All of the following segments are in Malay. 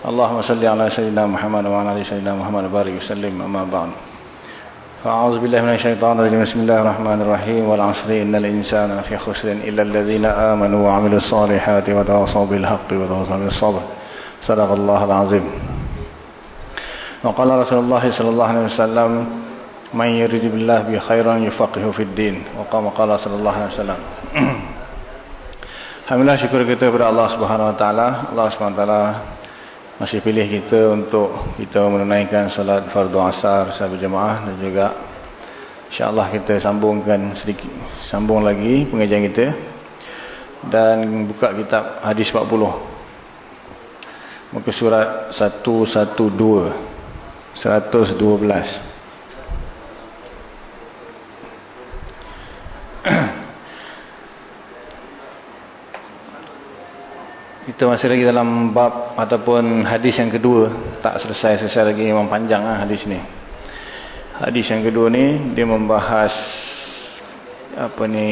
اللهم صل على سيدنا محمد وعلى آل سيدنا محمد وبارك وسلم أما بعد. فأعوذ بالله من الشيطان الرجيم. بسم الله الرحمن الرحيم. والعصر إن الإنسان في خسر إلا الذين آمنوا وعملوا الصالحات وتواصوا بالحق وتواصوا بالصبر. صدق الله العظيم. وقال رسول الله صلى الله عليه وسلم من يريد بالله بخيرا يفقه في الدين. وقام قال صلى الله عليه وسلم. Alhamdulillah syukur kita kepada Allah Subhanahu Wa Taala. Allah Subhanahu Wa Taala masih pilih kita untuk kita menunaikan salat fardu asar secara berjemaah dan juga insya-Allah kita sambungkan sedikit sambung lagi pengajian kita dan buka kitab hadis 40. Muka surat 112 112 Kita masih lagi dalam bab ataupun hadis yang kedua. Tak selesai-selesai lagi memang panjang lah hadis ni. Hadis yang kedua ni dia membahas apa ni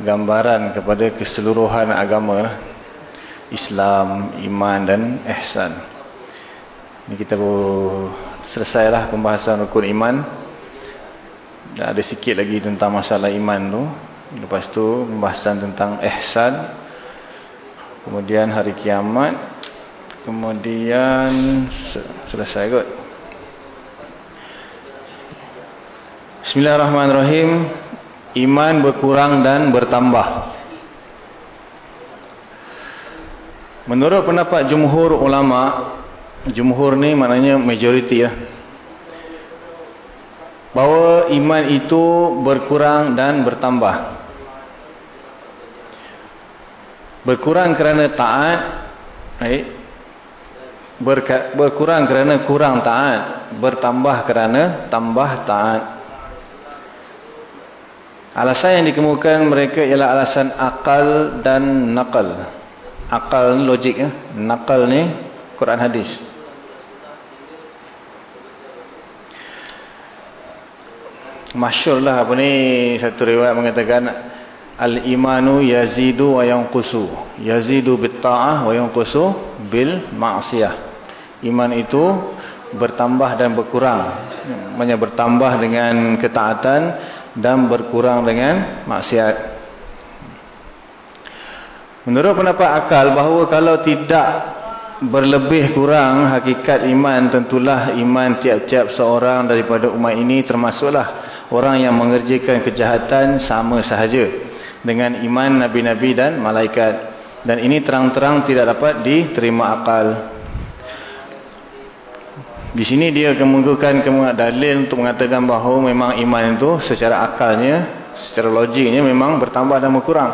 gambaran kepada keseluruhan agama Islam, iman dan ihsan. Ni kita baru selesailah pembahasan rukun iman. Dan ada sikit lagi tentang masalah iman tu. Lepas tu pembahasan tentang ihsan kemudian hari kiamat. Kemudian selesai kot. Bismillahirrahmanirrahim. Iman berkurang dan bertambah. Menurut pendapat jumhur ulama jumhur ni maknanya majoriti ya bahawa iman itu berkurang dan bertambah berkurang kerana taat baik. Berkurang kerana kurang taat bertambah kerana tambah taat. Alasan yang dikemukakan mereka ialah alasan akal dan nakal. Akal ni logik ya nakal ni Quran hadis. Masyur lah apa ni satu riwayat mengatakan Al-imanu yazidu wa yanqusu. Yazidu bitta'ah wa yanqusu bil ma'siyah. Iman itu bertambah dan berkurang. Maksudnya bertambah dengan ketaatan dan berkurang dengan maksiat. Menurut pendapat akal bahawa kalau tidak berlebih kurang hakikat iman tentulah iman tiap-tiap seorang daripada umat ini termasuklah orang yang mengerjakan kejahatan sama sahaja dengan iman nabi-nabi dan malaikat. Dan ini terang-terang tidak dapat diterima akal. Di sini dia kemukakan dalil untuk mengatakan bahawa memang iman itu secara akalnya secara logiknya memang bertambah dan berkurang.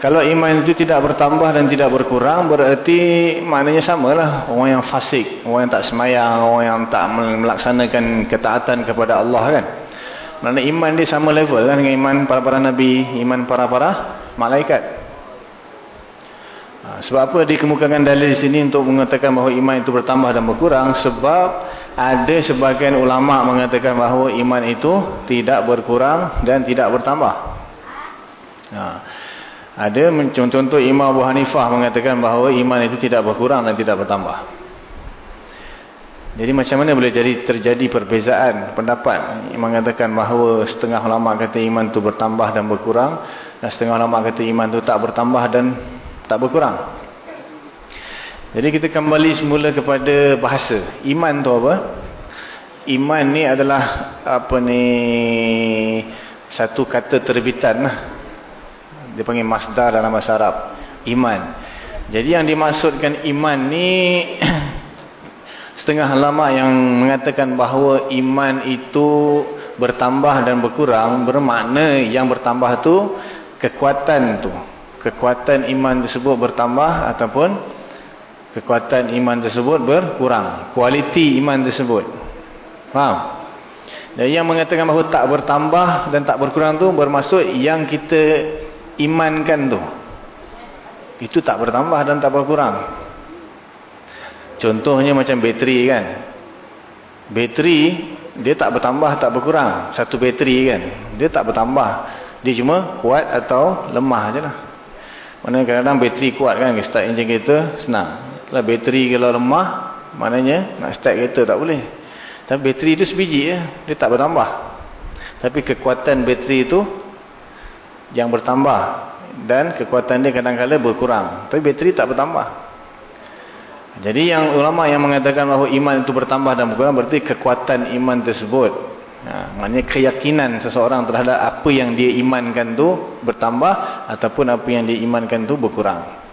Kalau iman itu tidak bertambah dan tidak berkurang berarti maknanya samalah. Orang yang fasik orang yang tak semayang orang yang tak melaksanakan ketaatan kepada Allah kan kerana iman dia sama level kan dengan iman para-para Nabi, iman para-para malaikat. Ha, sebab apa dikemukakan dalil di sini untuk mengatakan bahawa iman itu bertambah dan berkurang? Sebab ada sebagian ulama mengatakan bahawa iman itu tidak berkurang dan tidak bertambah. Ha, ada contoh-contoh Imam Abu Hanifah mengatakan bahawa iman itu tidak berkurang dan tidak bertambah. Jadi macam mana boleh jadi terjadi perbezaan pendapat yang mengatakan bahawa setengah ulama kata iman itu bertambah dan berkurang dan setengah ulama kata iman itu tak bertambah dan tak berkurang. Jadi kita kembali semula kepada bahasa. Iman tu apa? Iman ni adalah apa ni satu kata terbitan lah. Dia panggil masdar dalam bahasa Arab. Iman. Jadi yang dimaksudkan iman ni setengah lama yang mengatakan bahawa iman itu bertambah dan berkurang bermakna yang bertambah tu kekuatan tu kekuatan iman tersebut bertambah ataupun kekuatan iman tersebut berkurang. Kualiti iman tersebut. Faham? Dan yang mengatakan bahawa tak bertambah dan tak berkurang tu bermaksud yang kita imankan tu. Itu tak bertambah dan tak berkurang. Contohnya macam bateri kan. Bateri dia tak bertambah tak berkurang. Satu bateri kan. Dia tak bertambah. Dia cuma kuat atau lemah je lah. Mana kadang-kadang bateri kuat kan. Start enjin kereta senang. Kalau bateri kalau lemah. Maknanya nak start kereta tak boleh. Tapi bateri itu sebiji je. Dia tak bertambah. Tapi kekuatan bateri itu yang bertambah. Dan kekuatan dia kadang-kadang berkurang. Tapi bateri tak bertambah. Jadi yang ulama yang mengatakan bahawa iman itu bertambah dan berkurang. Berarti kekuatan iman tersebut. Ha, maknanya keyakinan seseorang terhadap apa yang dia imankan itu bertambah. Ataupun apa yang dia imankan itu berkurang.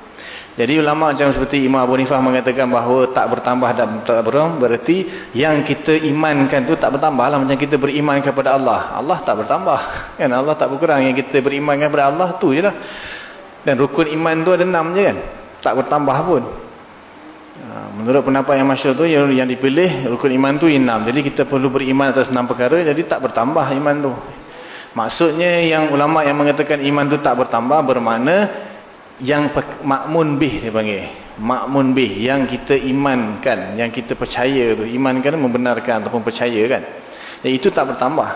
Jadi ulama macam seperti Imam Abu Nifah mengatakan bahawa tak bertambah dan tak berkurang berarti yang kita imankan tu tak bertambah lah macam kita beriman kepada Allah. Allah tak bertambah. Kan Allah tak berkurang yang kita beriman kepada Allah tu je lah. Dan rukun iman tu ada enam je kan. Tak bertambah pun. Ha, menurut pendapat yang masyarakat tu yang, yang dipilih rukun iman tu enam. Jadi kita perlu beriman atas enam perkara jadi tak bertambah iman tu. Maksudnya yang ulama yang mengatakan iman tu tak bertambah bermakna yang makmun bih dia panggil makmun bih yang kita imankan yang kita percaya tu imankan membenarkan ataupun percaya kan itu tak bertambah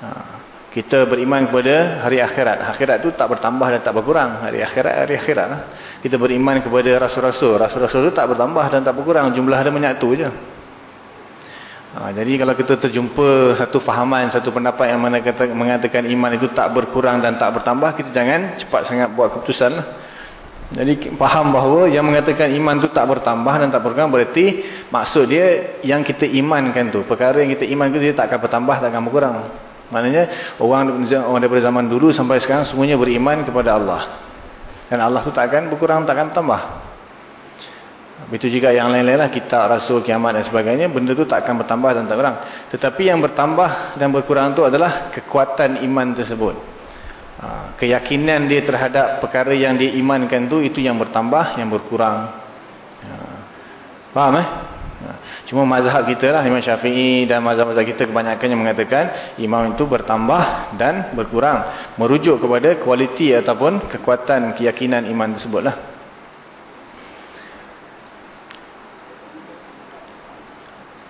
ha. Kita beriman kepada hari akhirat akhirat tu tak bertambah dan tak berkurang hari akhirat hari akhirat lah. kita beriman kepada rasul-rasul rasul-rasul tu tak bertambah dan tak berkurang jumlah dia menyatu je Ha, jadi kalau kita terjumpa satu fahaman, satu pendapat yang mana kata, mengatakan iman itu tak berkurang dan tak bertambah, kita jangan cepat sangat buat keputusan. Lah. Jadi faham bahawa yang mengatakan iman itu tak bertambah dan tak berkurang berarti maksud dia yang kita imankan tu. Perkara yang kita imankan itu dia tak akan bertambah, tak akan berkurang. Maknanya orang, daripada zaman dulu sampai sekarang semuanya beriman kepada Allah. Dan Allah itu tak akan berkurang, tak akan bertambah. Begitu juga yang lain-lain lah. Kitab, Rasul, Kiamat dan sebagainya. Benda tu tak akan bertambah dan tak berkurang. Tetapi yang bertambah dan berkurang tu adalah kekuatan iman tersebut. Ha, keyakinan dia terhadap perkara yang dia imankan tu itu yang bertambah, yang berkurang. Ha, faham eh? Cuma mazhab kita lah, Imam Syafi'i dan mazhab-mazhab kita kebanyakannya mengatakan iman itu bertambah dan berkurang. Merujuk kepada kualiti ataupun kekuatan keyakinan iman tersebut lah.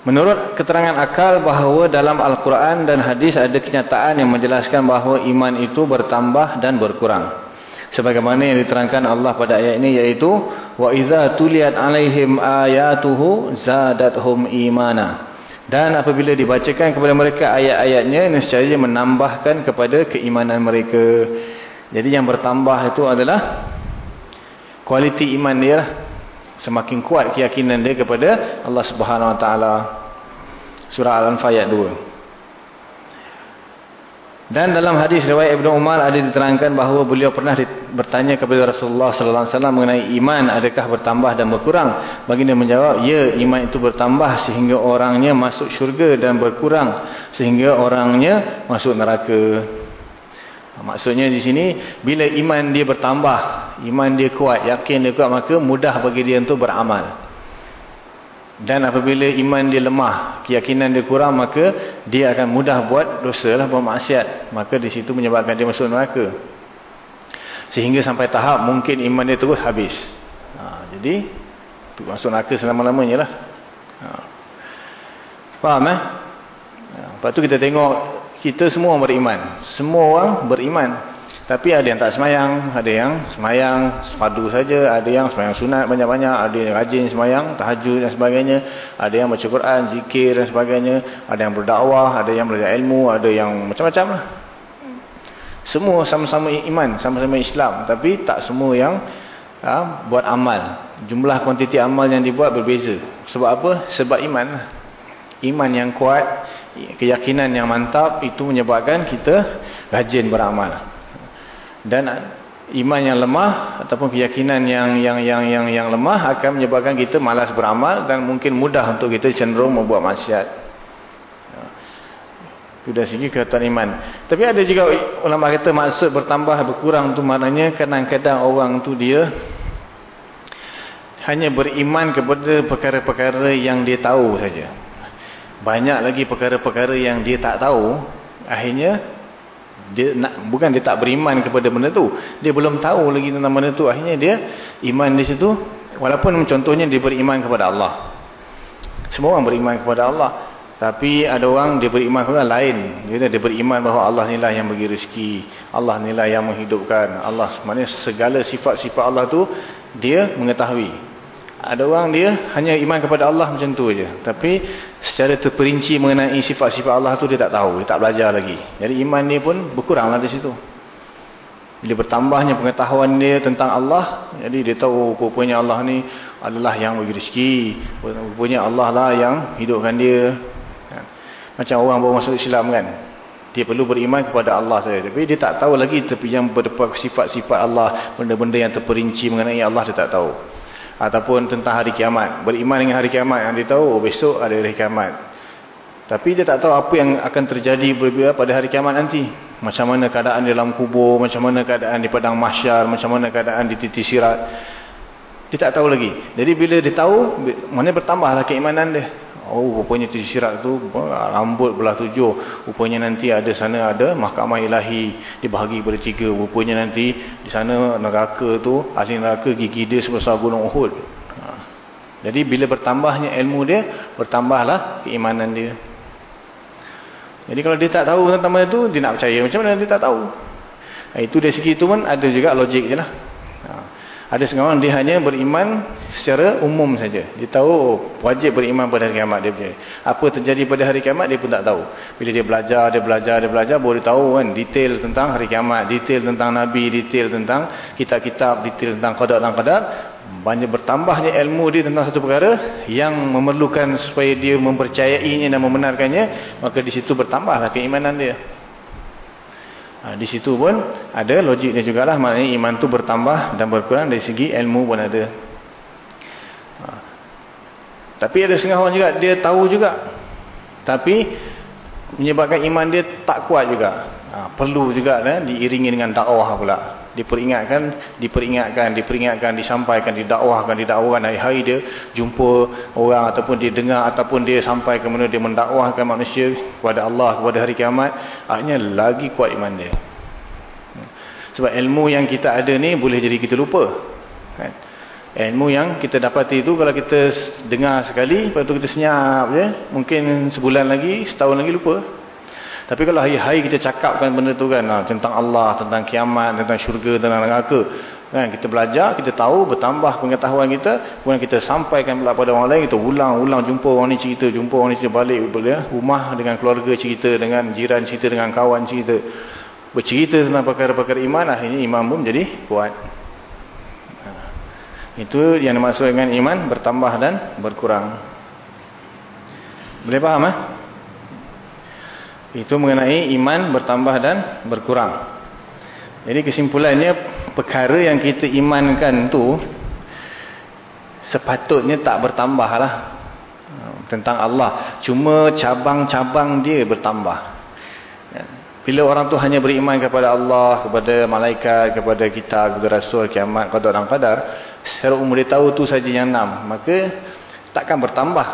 Menurut keterangan akal bahawa dalam Al-Quran dan hadis ada kenyataan yang menjelaskan bahawa iman itu bertambah dan berkurang. Sebagaimana yang diterangkan Allah pada ayat ini yaitu wa idza tuliyat alaihim ayatuhu zadathum imana. Dan apabila dibacakan kepada mereka ayat-ayatnya nescaya menambahkan kepada keimanan mereka. Jadi yang bertambah itu adalah kualiti iman dia lah semakin kuat keyakinan dia kepada Allah Subhanahu Wa Taala. Surah Al-Anfal ayat 2. Dan dalam hadis riwayat Ibnu Umar ada diterangkan bahawa beliau pernah bertanya kepada Rasulullah sallallahu alaihi wasallam mengenai iman adakah bertambah dan berkurang. Baginda menjawab, "Ya, iman itu bertambah sehingga orangnya masuk syurga dan berkurang sehingga orangnya masuk neraka." Maksudnya di sini bila iman dia bertambah, iman dia kuat, yakin dia kuat maka mudah bagi dia untuk beramal. Dan apabila iman dia lemah, keyakinan dia kurang maka dia akan mudah buat dosa lah, buat maksiat. Maka di situ menyebabkan dia masuk neraka. Sehingga sampai tahap mungkin iman dia terus habis. Ha, jadi masuk neraka selama-lamanya lah. Ha. Faham eh? Ha, lepas tu kita tengok kita semua beriman. Semua orang beriman. Tapi ada yang tak semayang, ada yang semayang sepadu saja, ada yang semayang sunat banyak-banyak, ada yang rajin semayang, tahajud dan sebagainya, ada yang baca Quran, zikir dan sebagainya, ada yang berdakwah, ada yang belajar ilmu, ada yang macam-macam lah. Semua sama-sama iman, sama-sama Islam, tapi tak semua yang ha, buat amal. Jumlah kuantiti amal yang dibuat berbeza. Sebab apa? Sebab iman lah. Iman yang kuat, keyakinan yang mantap itu menyebabkan kita rajin beramal. Dan iman yang lemah ataupun keyakinan yang yang yang yang yang lemah akan menyebabkan kita malas beramal dan mungkin mudah untuk kita cenderung membuat maksiat. Itu dari segi kekuatan iman. Tapi ada juga ulama kata maksud bertambah berkurang tu maknanya kadang-kadang orang tu dia hanya beriman kepada perkara-perkara yang dia tahu saja. Banyak lagi perkara-perkara yang dia tak tahu, akhirnya dia nak bukan dia tak beriman kepada benda tu. Dia belum tahu lagi tentang benda tu, akhirnya dia iman di situ walaupun contohnya dia beriman kepada Allah. Semua orang beriman kepada Allah. Tapi ada orang dia beriman kepada lain. Dia, dia beriman bahawa Allah inilah yang bagi rezeki. Allah inilah yang menghidupkan. Allah sebenarnya segala sifat-sifat Allah tu dia mengetahui. Ada orang dia hanya iman kepada Allah macam tu aja. Tapi secara terperinci mengenai sifat-sifat Allah tu dia tak tahu. Dia tak belajar lagi. Jadi iman dia pun berkuranglah di situ. Bila bertambahnya pengetahuan dia tentang Allah. Jadi dia tahu rupanya Allah ni adalah yang bagi rezeki. Rupanya Allah lah yang hidupkan dia. Macam orang baru masuk Islam kan. Dia perlu beriman kepada Allah saja. Tapi dia tak tahu lagi tapi yang berdepan sifat-sifat Allah. Benda-benda yang terperinci mengenai Allah dia tak tahu. Ataupun tentang hari kiamat. Beriman dengan hari kiamat. Yang dia tahu oh, besok ada hari kiamat. Tapi dia tak tahu apa yang akan terjadi pada hari kiamat nanti. Macam mana keadaan dalam kubur. Macam mana keadaan di padang mahsyar. Macam mana keadaan di titik sirat. Dia tak tahu lagi. Jadi bila dia tahu, mana bertambahlah keimanan dia. Oh rupanya tujuh syirak tu rambut belah tujuh. Rupanya nanti ada sana ada mahkamah ilahi dibahagi pada tiga. Rupanya nanti di sana neraka tu ahli neraka gigi dia sebesar gunung Uhud. Ha. Jadi bila bertambahnya ilmu dia bertambahlah keimanan dia. Jadi kalau dia tak tahu tentang benda tu dia nak percaya macam mana dia tak tahu. Ha, itu dari segi itu pun ada juga logik je lah. Ada setengah orang dia hanya beriman secara umum saja. Dia tahu wajib beriman pada hari kiamat dia punya. Apa terjadi pada hari kiamat dia pun tak tahu. Bila dia belajar, dia belajar, dia belajar baru dia tahu kan detail tentang hari kiamat, detail tentang nabi, detail tentang kitab-kitab, detail tentang qadar dan qadar. Banyak bertambahnya ilmu dia tentang satu perkara yang memerlukan supaya dia mempercayainya dan membenarkannya, maka di situ bertambahlah keimanan dia. Ha, di situ pun ada logiknya jugalah maknanya iman tu bertambah dan berkurang dari segi ilmu pun ada. Ha. Tapi ada setengah orang juga dia tahu juga. Tapi menyebabkan iman dia tak kuat juga. Ha, perlu juga eh, diiringi dengan dakwah pula. Diperingatkan, diperingatkan, diperingatkan, disampaikan, didakwahkan, didakwakan hari-hari dia jumpa orang ataupun dia dengar ataupun dia sampai ke mana dia mendakwahkan manusia kepada Allah kepada hari kiamat, akhirnya lagi kuat iman dia. Sebab ilmu yang kita ada ni boleh jadi kita lupa. Kan? Ilmu yang kita dapati itu kalau kita dengar sekali, lepas tu kita senyap je, mungkin sebulan lagi, setahun lagi lupa. Tapi kalau hari-hari kita cakapkan benda tu kan, ha, tentang Allah, tentang kiamat, tentang syurga, tentang neraka. Kan, kita belajar, kita tahu, bertambah pengetahuan kita. Kemudian kita sampaikan pula pada orang lain, kita ulang-ulang jumpa orang ni cerita, jumpa orang ni cerita balik. Ya, rumah dengan keluarga cerita, dengan jiran cerita, dengan kawan cerita. Bercerita tentang perkara-perkara iman, akhirnya iman pun jadi kuat. Ha. Itu yang dimaksud dengan iman bertambah dan berkurang. Boleh faham? Eh? Itu mengenai iman bertambah dan berkurang. Jadi kesimpulannya perkara yang kita imankan tu sepatutnya tak bertambah lah. Tentang Allah. Cuma cabang-cabang dia bertambah. Bila orang tu hanya beriman kepada Allah, kepada malaikat, kepada kita, kepada rasul, kiamat, qadar dan qadar. Secara umum dia tahu tu saja yang enam. Maka takkan bertambah.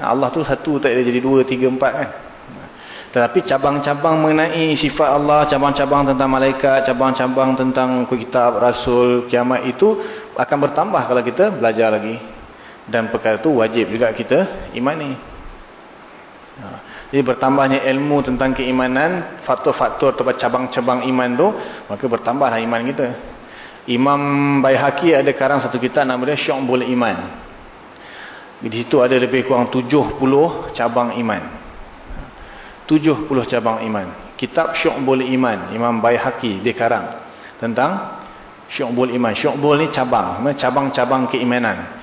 Allah tu satu tak ada jadi dua, tiga, empat kan. Tetapi cabang-cabang mengenai sifat Allah, cabang-cabang tentang malaikat, cabang-cabang tentang kitab, rasul, kiamat itu akan bertambah kalau kita belajar lagi. Dan perkara itu wajib juga kita imani. Ha. Jadi bertambahnya ilmu tentang keimanan, faktor-faktor atau cabang-cabang iman itu, maka bertambahlah iman kita. Imam Bayhaqi ada karang satu kitab nama dia Syu'bul Iman. Di situ ada lebih kurang 70 cabang iman. 70 cabang iman. Kitab Syu'bul Iman, Imam Baihaqi dia karang tentang Syu'bul Iman. Syu'bul ni cabang, cabang-cabang keimanan.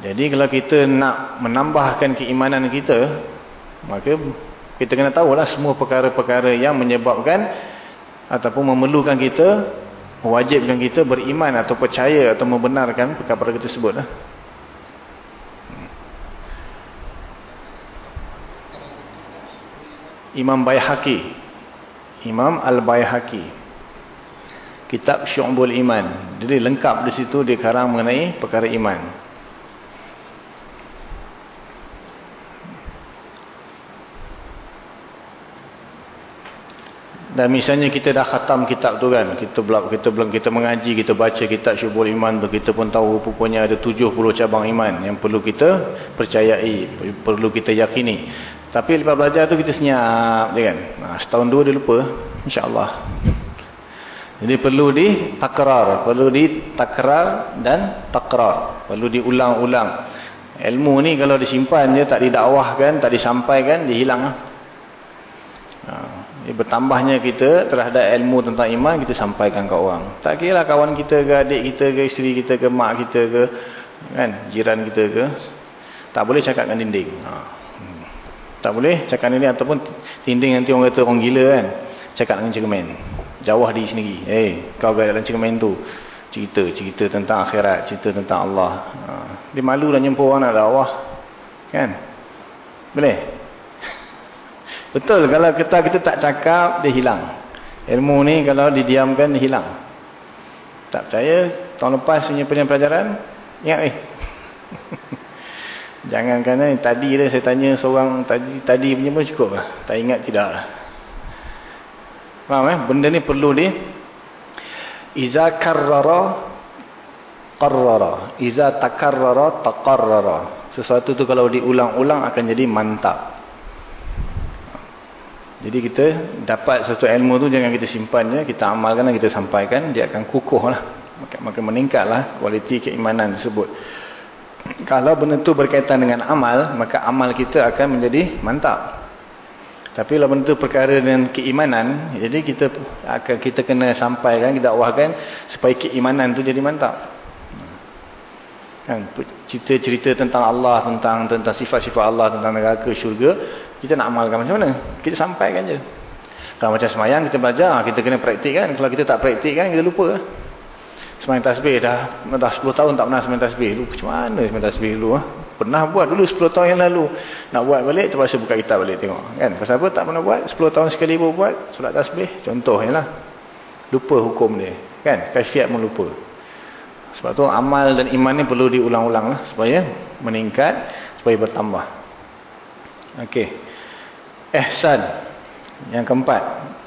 Jadi kalau kita nak menambahkan keimanan kita, maka kita kena tahulah semua perkara-perkara yang menyebabkan ataupun memerlukan kita, mewajibkan kita beriman atau percaya atau membenarkan perkara-perkara tersebut. Imam Bayhaki, Imam Al Bayhaki, Kitab Syu'bul Iman. Jadi lengkap di situ dia karang mengenai perkara iman. Dan misalnya kita dah khatam kitab tu kan. Kita belum kita belum kita mengaji, kita baca kitab Syu'bul Iman tu kita pun tahu rupanya ada 70 cabang iman yang perlu kita percayai, perlu kita yakini. Tapi lepas belajar tu kita senyap je kan. Nah, setahun dua dia lupa, insya-Allah. Jadi perlu ditakrar, perlu ditakrar dan takrar, perlu diulang-ulang. Ilmu ni kalau disimpan je tak didakwahkan, tak disampaikan, dia hilang lah. Ya, bertambahnya kita terhadap ilmu tentang iman kita sampaikan ke orang. Tak kira lah kawan kita ke adik kita ke isteri kita ke mak kita ke kan jiran kita ke tak boleh cakap dengan dinding. Ha. Tak boleh cakap dinding ataupun dinding nanti orang kata orang gila kan. Cakap dengan cermin. Jawah diri sendiri. Eh kau kat dalam cermin tu cerita cerita tentang akhirat, cerita tentang Allah. Ha. Dia malu dah jumpa orang nak dakwah. Kan? Boleh? Betul kalau kita kita tak cakap dia hilang. Ilmu ni kalau didiamkan dia hilang. Tak percaya tahun lepas punya pelajaran ingat eh. Jangan kerana tadi dah saya tanya seorang tadi tadi punya pun cukup lah. Tak ingat tidak lah. Faham eh? Benda ni perlu di Iza karrara qarrara. Iza takarrara taqarrara. Sesuatu tu kalau diulang-ulang akan jadi mantap. Jadi kita dapat satu ilmu tu jangan kita simpan je, kita amalkan dan kita sampaikan, dia akan kukuh lah. Maka, maka meningkatlah kualiti keimanan tersebut. Kalau benda tu berkaitan dengan amal, maka amal kita akan menjadi mantap. Tapi kalau benda tu perkara dengan keimanan, jadi kita akan kita kena sampaikan, kita dakwahkan supaya keimanan tu jadi mantap. Kan cerita-cerita tentang Allah, tentang tentang sifat-sifat Allah, tentang neraka, syurga, kita nak amalkan macam mana? Kita sampaikan je. Kalau macam semayang kita belajar, kita kena praktikkan. Kalau kita tak praktikkan, kita lupa. Semayang tasbih dah dah 10 tahun tak pernah semayang tasbih. Lu, macam mana semayang tasbih dulu? Ha? Pernah buat dulu 10 tahun yang lalu. Nak buat balik, terpaksa buka kitab balik tengok. Kan? Pasal apa tak pernah buat? 10 tahun sekali pun buat. Solat tasbih, contohnya lah. Lupa hukum dia. Kan? Kafiat pun lupa. Sebab tu amal dan iman ni perlu diulang-ulang lah. Supaya meningkat, supaya bertambah. Okey. Ihsan. Yang keempat.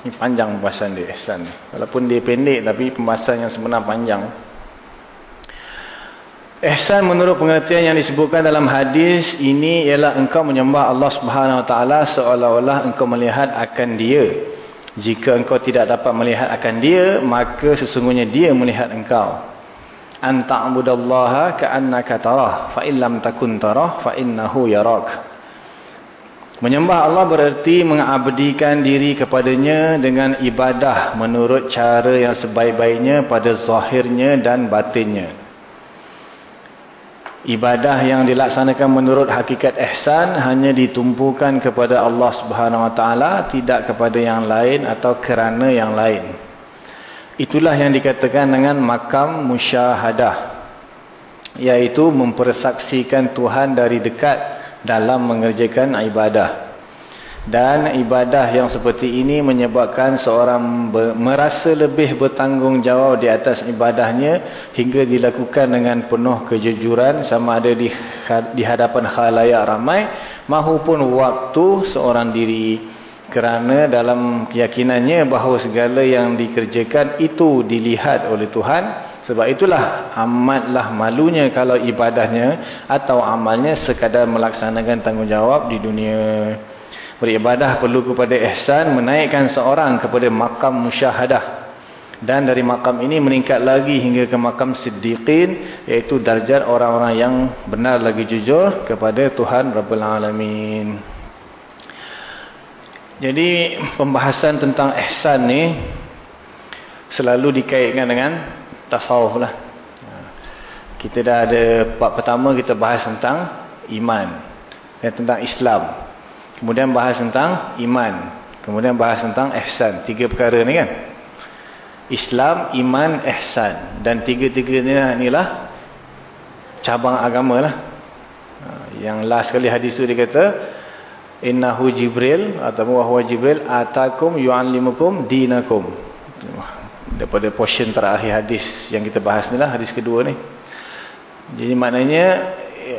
Ini panjang pembahasan dia ihsan ni. Walaupun dia pendek tapi pembahasan yang sebenar panjang. Ihsan menurut pengertian yang disebutkan dalam hadis ini ialah engkau menyembah Allah Subhanahu Wa Taala seolah-olah engkau melihat akan dia. Jika engkau tidak dapat melihat akan dia, maka sesungguhnya dia melihat engkau. Anta'budallaha ka'annaka tarah, fa illam takun tarah fa innahu yarak. Menyembah Allah bererti mengabdikan diri kepadanya dengan ibadah menurut cara yang sebaik-baiknya pada zahirnya dan batinnya. Ibadah yang dilaksanakan menurut hakikat ihsan hanya ditumpukan kepada Allah Subhanahu Wa Taala, tidak kepada yang lain atau kerana yang lain. Itulah yang dikatakan dengan makam musyahadah, yaitu mempersaksikan Tuhan dari dekat dalam mengerjakan ibadah. Dan ibadah yang seperti ini menyebabkan seorang merasa lebih bertanggungjawab di atas ibadahnya hingga dilakukan dengan penuh kejujuran sama ada di, di hadapan khalayak ramai mahupun waktu seorang diri kerana dalam keyakinannya bahawa segala yang dikerjakan itu dilihat oleh Tuhan sebab itulah amatlah malunya kalau ibadahnya atau amalnya sekadar melaksanakan tanggungjawab di dunia. Beribadah perlu kepada ihsan menaikkan seorang kepada makam musyahadah. Dan dari makam ini meningkat lagi hingga ke makam siddiqin iaitu darjat orang-orang yang benar lagi jujur kepada Tuhan Rabbul Alamin. Jadi pembahasan tentang ihsan ni selalu dikaitkan dengan tasawuf lah. Kita dah ada part pertama kita bahas tentang iman. Dan tentang Islam. Kemudian bahas tentang iman. Kemudian bahas tentang ihsan. Tiga perkara ni kan. Islam, iman, ihsan. Dan tiga-tiga ni lah cabang agama lah. Yang last kali hadis tu dia kata innahu jibril atau wahwa jibril atakum yu'allimukum dinakum daripada portion terakhir hadis yang kita bahas ni lah hadis kedua ni. Jadi maknanya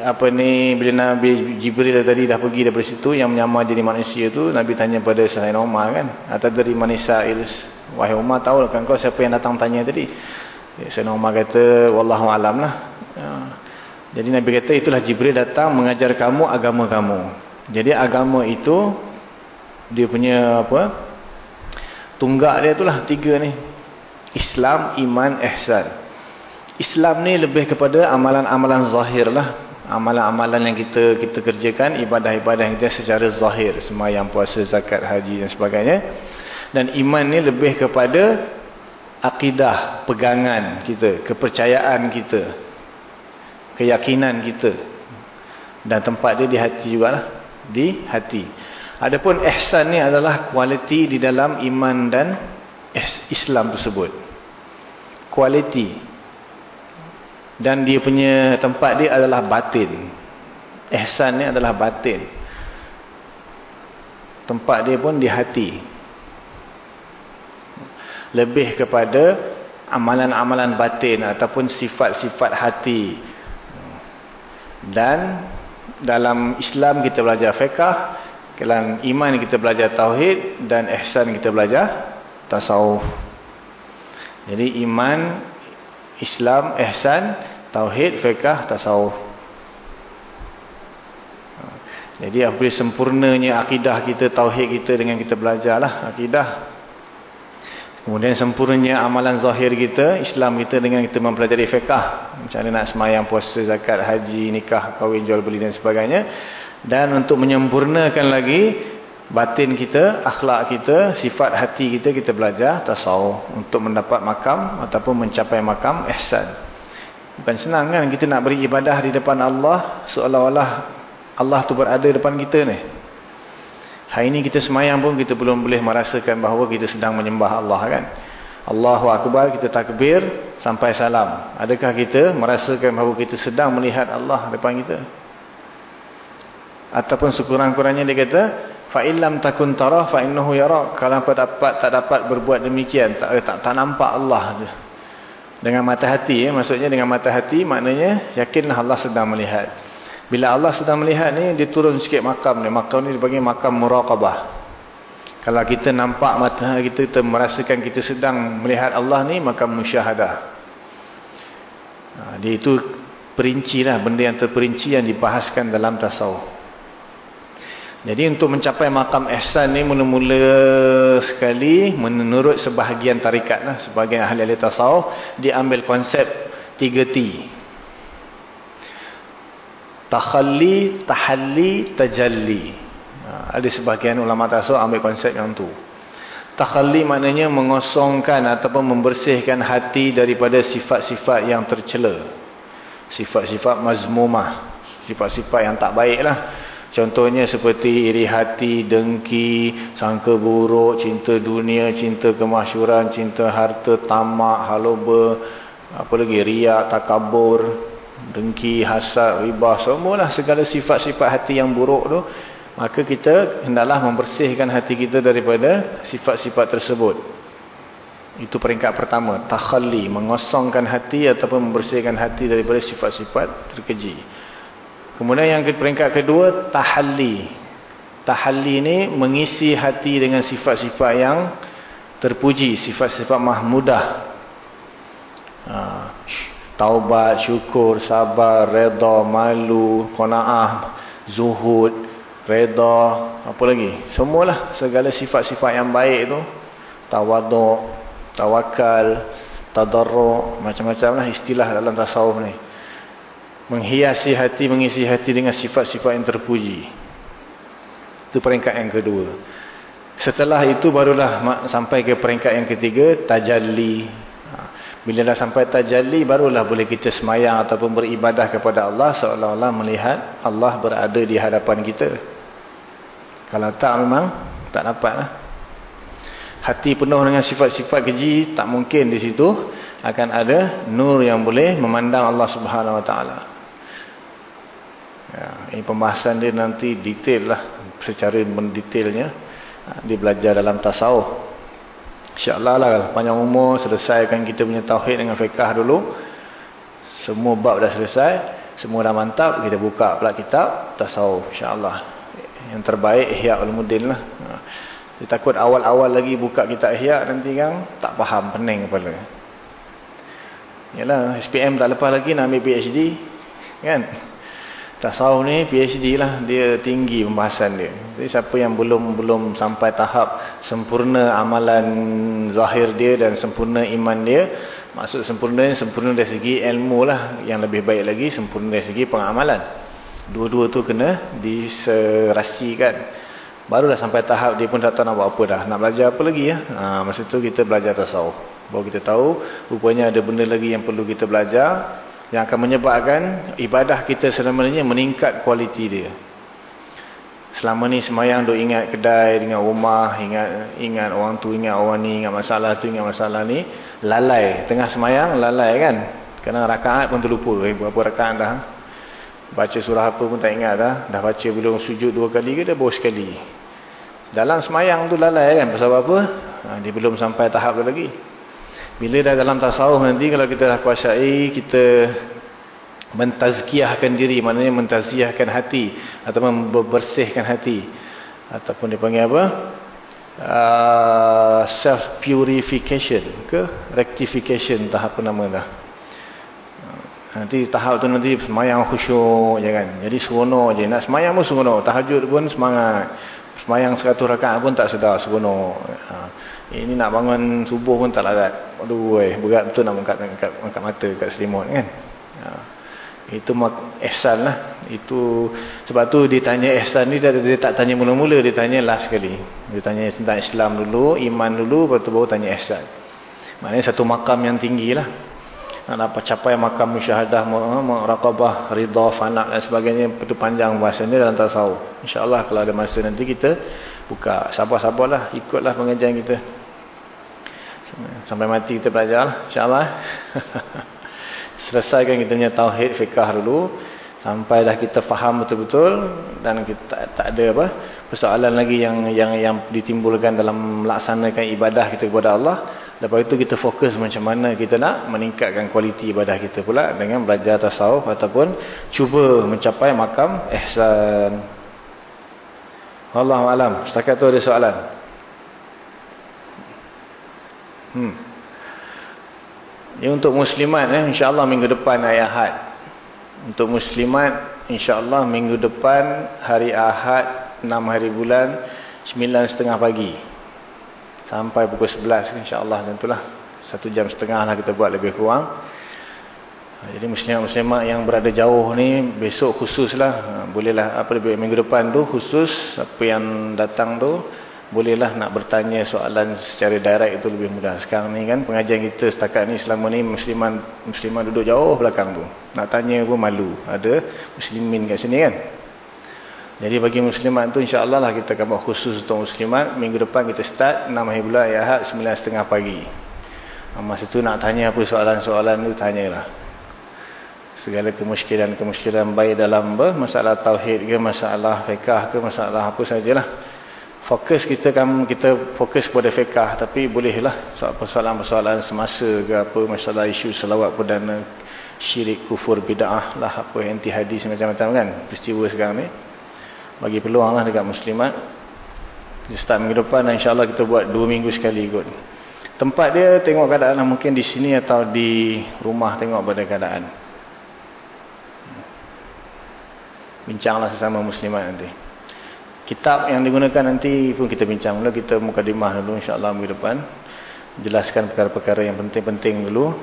apa ni bila Nabi Jibril tadi dah pergi daripada situ yang menyamar jadi manusia tu Nabi tanya pada Sayyidina Umar kan atau dari Manisa Ils wahai Umar kan kau siapa yang datang tanya tadi? Sayyidina Umar kata wallahu alam lah. Ya. jadi Nabi kata itulah Jibril datang mengajar kamu agama kamu. Jadi agama itu dia punya apa tunggak dia itulah tiga ni Islam, iman, ihsan Islam ni lebih kepada amalan-amalan zahir lah. Amalan-amalan yang kita kita kerjakan, ibadah-ibadah kita secara zahir. Semayang, puasa, zakat, haji dan sebagainya. Dan iman ni lebih kepada akidah, pegangan kita, kepercayaan kita, keyakinan kita. Dan tempat dia di hati jugalah. Di hati. Adapun ihsan ni adalah kualiti di dalam iman dan Islam tersebut. Kualiti dan dia punya tempat dia adalah batin. Ihsan ni adalah batin. Tempat dia pun di hati. Lebih kepada amalan-amalan batin ataupun sifat-sifat hati. Dan dalam Islam kita belajar fiqah dalam iman kita belajar tauhid dan ihsan kita belajar tasawuf jadi iman Islam, ihsan, tauhid, fiqah, tasawuf. Jadi apabila sempurnanya akidah kita, tauhid kita dengan kita belajarlah akidah. Kemudian sempurnanya amalan zahir kita, Islam kita dengan kita mempelajari fiqah. Macam mana nak semayang, puasa, zakat, haji, nikah, kahwin, jual beli dan sebagainya. Dan untuk menyempurnakan lagi batin kita, akhlak kita, sifat hati kita, kita belajar tasawuf untuk mendapat makam ataupun mencapai makam ihsan. Bukan senang kan kita nak beri ibadah di depan Allah seolah-olah Allah tu berada depan kita ni. Hari ini kita semayang pun kita belum boleh merasakan bahawa kita sedang menyembah Allah kan. Allahu Akbar, kita takbir sampai salam. Adakah kita merasakan bahawa kita sedang melihat Allah depan kita? Ataupun sekurang-kurangnya dia kata, fa illam takun tara fa innahu yara. Kalau kau dapat tak dapat berbuat demikian tak tak, tak nampak Allah dengan mata hati ya maksudnya dengan mata hati maknanya yakinlah Allah sedang melihat. Bila Allah sedang melihat ni dia turun sikit makam ni. Makam ni dipanggil makam muraqabah. Kalau kita nampak mata kita kita merasakan kita sedang melihat Allah ni makam musyahadah. Ha, dia itu perinci lah benda yang terperinci yang dibahaskan dalam tasawuf jadi untuk mencapai makam ihsan ni mula-mula sekali menurut sebahagian tarikat lah, sebahagian ahli-ahli tasawuf diambil konsep 3T. Takhalli, tahalli, tajalli. Ha, ada sebahagian ulama tasawuf ambil konsep yang tu. Takhalli maknanya mengosongkan ataupun membersihkan hati daripada sifat-sifat yang tercela. Sifat-sifat mazmumah. Sifat-sifat yang tak baik lah. Contohnya seperti iri hati, dengki, sangka buruk, cinta dunia, cinta kemasyuran, cinta harta, tamak, haloba, apa lagi, riak, takabur, dengki, hasad, ribah, semualah segala sifat-sifat hati yang buruk tu. Maka kita hendaklah membersihkan hati kita daripada sifat-sifat tersebut. Itu peringkat pertama, takhalli, mengosongkan hati ataupun membersihkan hati daripada sifat-sifat terkeji. Kemudian yang peringkat kedua, tahalli. Tahalli ini mengisi hati dengan sifat-sifat yang terpuji, sifat-sifat mahmudah. Ha, taubat, syukur, sabar, reda, malu, kona'ah, zuhud, reda, apa lagi? Semualah segala sifat-sifat yang baik itu. Tawaduk, tawakal, tadarruk, macam-macam lah istilah dalam tasawuf ni menghiasi hati, mengisi hati dengan sifat-sifat yang terpuji. Itu peringkat yang kedua. Setelah itu barulah sampai ke peringkat yang ketiga, tajalli. Ha. Bila dah sampai tajalli, barulah boleh kita semayang ataupun beribadah kepada Allah seolah-olah melihat Allah berada di hadapan kita. Kalau tak memang, tak dapat lah. Hati penuh dengan sifat-sifat keji, tak mungkin di situ akan ada nur yang boleh memandang Allah Subhanahu Wa Taala. Ya, ini pembahasan dia nanti detail lah. Secara mendetailnya. Dia belajar dalam tasawuf. InsyaAllah lah panjang umur selesaikan kita punya tauhid dengan fiqah dulu. Semua bab dah selesai. semua dah mantap kita buka pula kitab tasawuf insyaAllah yang terbaik Ihya Ulumuddin lah. Dia takut awal-awal lagi buka kitab Ihya nanti kan tak faham pening kepala yalah SPM tak lepas lagi nak ambil PhD kan tasawuf ni PhD lah dia tinggi pembahasan dia jadi siapa yang belum belum sampai tahap sempurna amalan zahir dia dan sempurna iman dia Maksud sempurna sempurna dari segi ilmu lah. Yang lebih baik lagi sempurna dari segi pengamalan. Dua-dua tu kena diserasikan. Baru dah sampai tahap dia pun tak tahu nak buat apa dah. Nak belajar apa lagi ya. Ha, masa tu kita belajar tasawuf. Baru kita tahu rupanya ada benda lagi yang perlu kita belajar. Yang akan menyebabkan ibadah kita sebenarnya meningkat kualiti dia. Selama ni semayang duk ingat kedai, dengan rumah, ingat ingat orang tu, ingat orang ni, ingat masalah tu, ingat masalah ni. Lalai. Tengah semayang, lalai kan. Kadang rakaat pun terlupa. Eh, berapa rakaat dah. Baca surah apa pun tak ingat dah. Dah baca belum sujud dua kali ke dah baru sekali. Dalam semayang tu lalai kan. Pasal apa? Ha, dia belum sampai tahap lagi. Bila dah dalam tasawuf nanti kalau kita dah kuasai, kita mentazkiyahkan diri maknanya mentazkiyahkan hati atau membersihkan hati. Ataupun dipanggil apa? Uh, self purification ke? Rectification tahap apa nama dah. Nanti tahap tu nanti semayang khusyuk je kan? Jadi seronok je. Nak semayang pun seronok tahajud pun semangat semayang 100 rakaat pun tak sedar seronok. Ha. ini nak bangun subuh pun tak larat. Aduh eh, berat betul nak angkat, angkat, angkat mata kat selimut kan? Ha. Itu ihsan lah. Itu sebab tu ditanya ihsan ni dia, dia tak tanya mula-mula dia tanya last sekali. Dia tanya tentang Islam dulu iman dulu lepas tu baru tanya ihsan. Maknanya satu makam yang tinggi lah nak capai makam musyahadah muraqabah ridha fana dan sebagainya itu panjang bahasanya dalam tasawuf. Insyaallah kalau ada masa nanti kita buka sabar-sabarlah ikutlah pengajian kita. Sampai mati kita belajar lah insyaallah. Selesaikan kita punya tauhid fikah dulu sampai dah kita faham betul-betul dan kita tak ada apa persoalan lagi yang yang yang ditimbulkan dalam melaksanakan ibadah kita kepada Allah lepas itu kita fokus macam mana kita nak meningkatkan kualiti ibadah kita pula dengan belajar tasawuf ataupun cuba mencapai makam ihsan. Allah alam. Setakat tu ada soalan? Hmm. Ini untuk muslimat eh, insya-Allah minggu depan hari Ahad. Untuk muslimat insya-Allah minggu depan hari Ahad 6 hari bulan 9.30 pagi. Sampai pukul 11 insya-Allah tentulah. Satu jam setengah lah kita buat lebih kurang. Jadi muslimat-muslimat yang berada jauh ni besok khususlah ha, bolehlah apa lebih minggu depan tu khusus apa yang datang tu bolehlah nak bertanya soalan secara direct itu lebih mudah. Sekarang ni kan pengajian kita setakat ni selama ni musliman musliman duduk jauh belakang tu. Nak tanya pun malu. Ada muslimin kat sini kan. Jadi bagi muslimat tu insya-Allah lah kita akan buat khusus untuk muslimat. Minggu depan kita start 6 hari bulan Ahad 9.30 pagi. Ah, masa tu nak tanya apa soalan-soalan tu tanyalah. Segala kemusykilan-kemusykilan baik dalam masalah tauhid ke, masalah fiqah ke, masalah apa sajalah fokus kita kan kita fokus kepada fiqah tapi bolehlah persoalan-persoalan semasa ke apa masalah isu selawat perdana syirik kufur bid'ah lah apa anti hadis macam-macam kan peristiwa sekarang ni bagi peluang lah dekat muslimat. Di start minggu depan insyaAllah kita buat dua minggu sekali kot tempat dia tengok keadaan lah. Mungkin di sini atau di rumah tengok pada keadaan. Bincanglah sesama muslimat nanti. Kitab yang digunakan nanti pun kita bincang dulu. Kita mukadimah dulu insyaallah minggu depan. Jelaskan perkara-perkara yang penting-penting dulu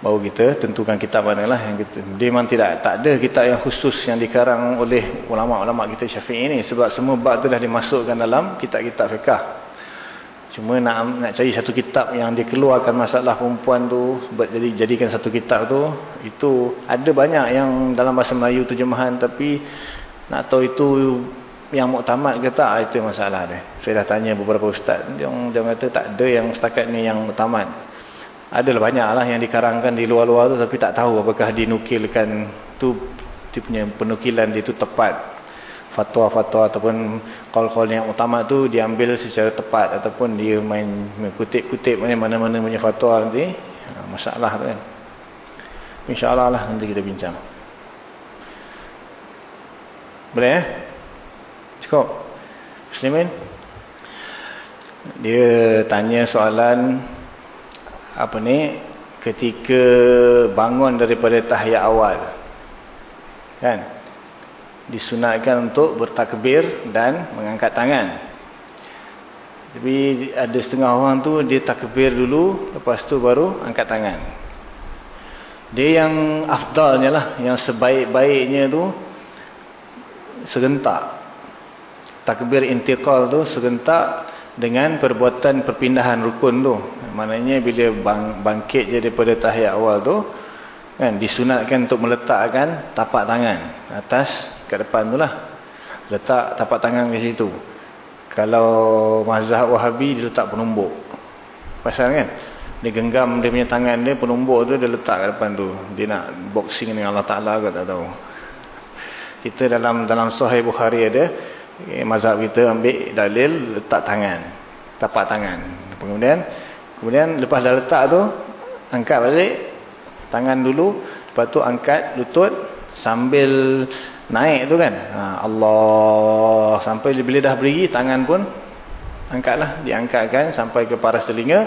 baru kita tentukan kitab manalah yang kita memang tidak tak ada kitab yang khusus yang dikarang oleh ulama-ulama kita Syafi'i ini sebab semua bab tu dah dimasukkan dalam kitab-kitab fiqh cuma nak nak cari satu kitab yang dikeluarkan masalah perempuan tu jadi jadikan satu kitab tu itu ada banyak yang dalam bahasa Melayu terjemahan tapi nak tahu itu yang muktamad ke tak, itu masalah dia. Saya dah tanya beberapa ustaz, dia, dia kata tak ada yang setakat ni yang muktamad. Adalah banyak lah yang dikarangkan di luar-luar tu tapi tak tahu apakah dinukilkan tu dia punya penukilan dia tu tepat. Fatwa-fatwa ataupun kol-kol yang utama tu diambil secara tepat ataupun dia main kutip-kutip mana-mana punya fatwa nanti. Ha, masalah tu kan. InsyaAllah lah nanti kita bincang. Boleh eh? Cukup? Muslimin? Dia tanya soalan apa ni? Ketika bangun daripada tahiyat awal. Kan? Disunatkan untuk bertakbir dan mengangkat tangan. Tapi ada setengah orang tu dia takbir dulu lepas tu baru angkat tangan. Dia yang afdalnya lah yang sebaik-baiknya tu serentak. Takbir intiqal tu serentak dengan perbuatan perpindahan rukun tu. Maknanya bila bang, bangkit je daripada tahiyat awal tu kan disunatkan untuk meletakkan tapak tangan atas ke depan tu lah. Letak tapak tangan ke situ. Kalau mazhab Wahabi dia letak penumbuk. Pasal kan dia genggam dia punya tangan dia penumbuk tu dia letak ke depan tu. Dia nak boxing dengan Allah Taala ke tak tahu. Kita dalam dalam Sahih Bukhari ada Okay, mazhab kita ambil dalil letak tangan. Tapak tangan. Kemudian kemudian lepas dah letak tu angkat balik tangan dulu, lepas tu angkat lutut sambil naik tu kan. Ha, Allah sampai bila dah berdiri tangan pun angkatlah, diangkatkan sampai ke paras telinga.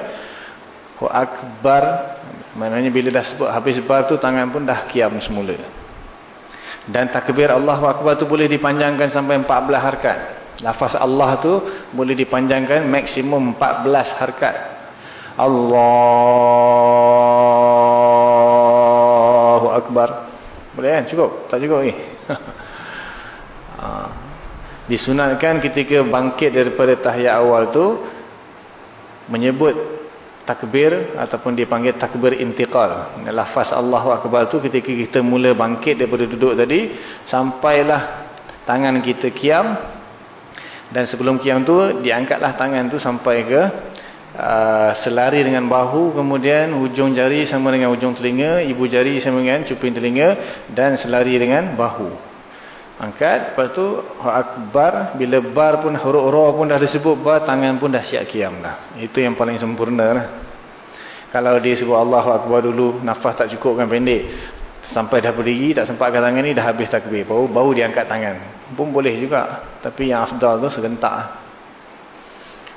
Hu akbar. Maknanya bila dah sebut habis bar tu tangan pun dah kiam semula. Dan takbir Allahu Akbar tu boleh dipanjangkan sampai 14 harkat. Lafaz Allah tu boleh dipanjangkan maksimum 14 harkat. Allahu Akbar. Boleh kan? Cukup? Tak cukup ni? Ha. Disunatkan ketika bangkit daripada tahiyat awal tu menyebut takbir ataupun dipanggil takbir intiqal. Lafaz Allahu Akbar tu ketika kita mula bangkit daripada duduk tadi sampailah tangan kita kiam dan sebelum kiam tu diangkatlah tangan tu sampai ke uh, selari dengan bahu kemudian hujung jari sama dengan hujung telinga, ibu jari sama dengan cuping telinga dan selari dengan bahu. Angkat, lepas tu akbar, bila bar pun huruf roh pun dah disebut bar, tangan pun dah siap kiam dah. Itu yang paling sempurna lah. Kalau dia sebut Allahu Akbar dulu, nafas tak cukup kan pendek. Sampai dah berdiri, tak sempat angkat tangan ni, dah habis takbir. Baru, baru dia angkat tangan. Pun boleh juga. Tapi yang afdal tu serentak.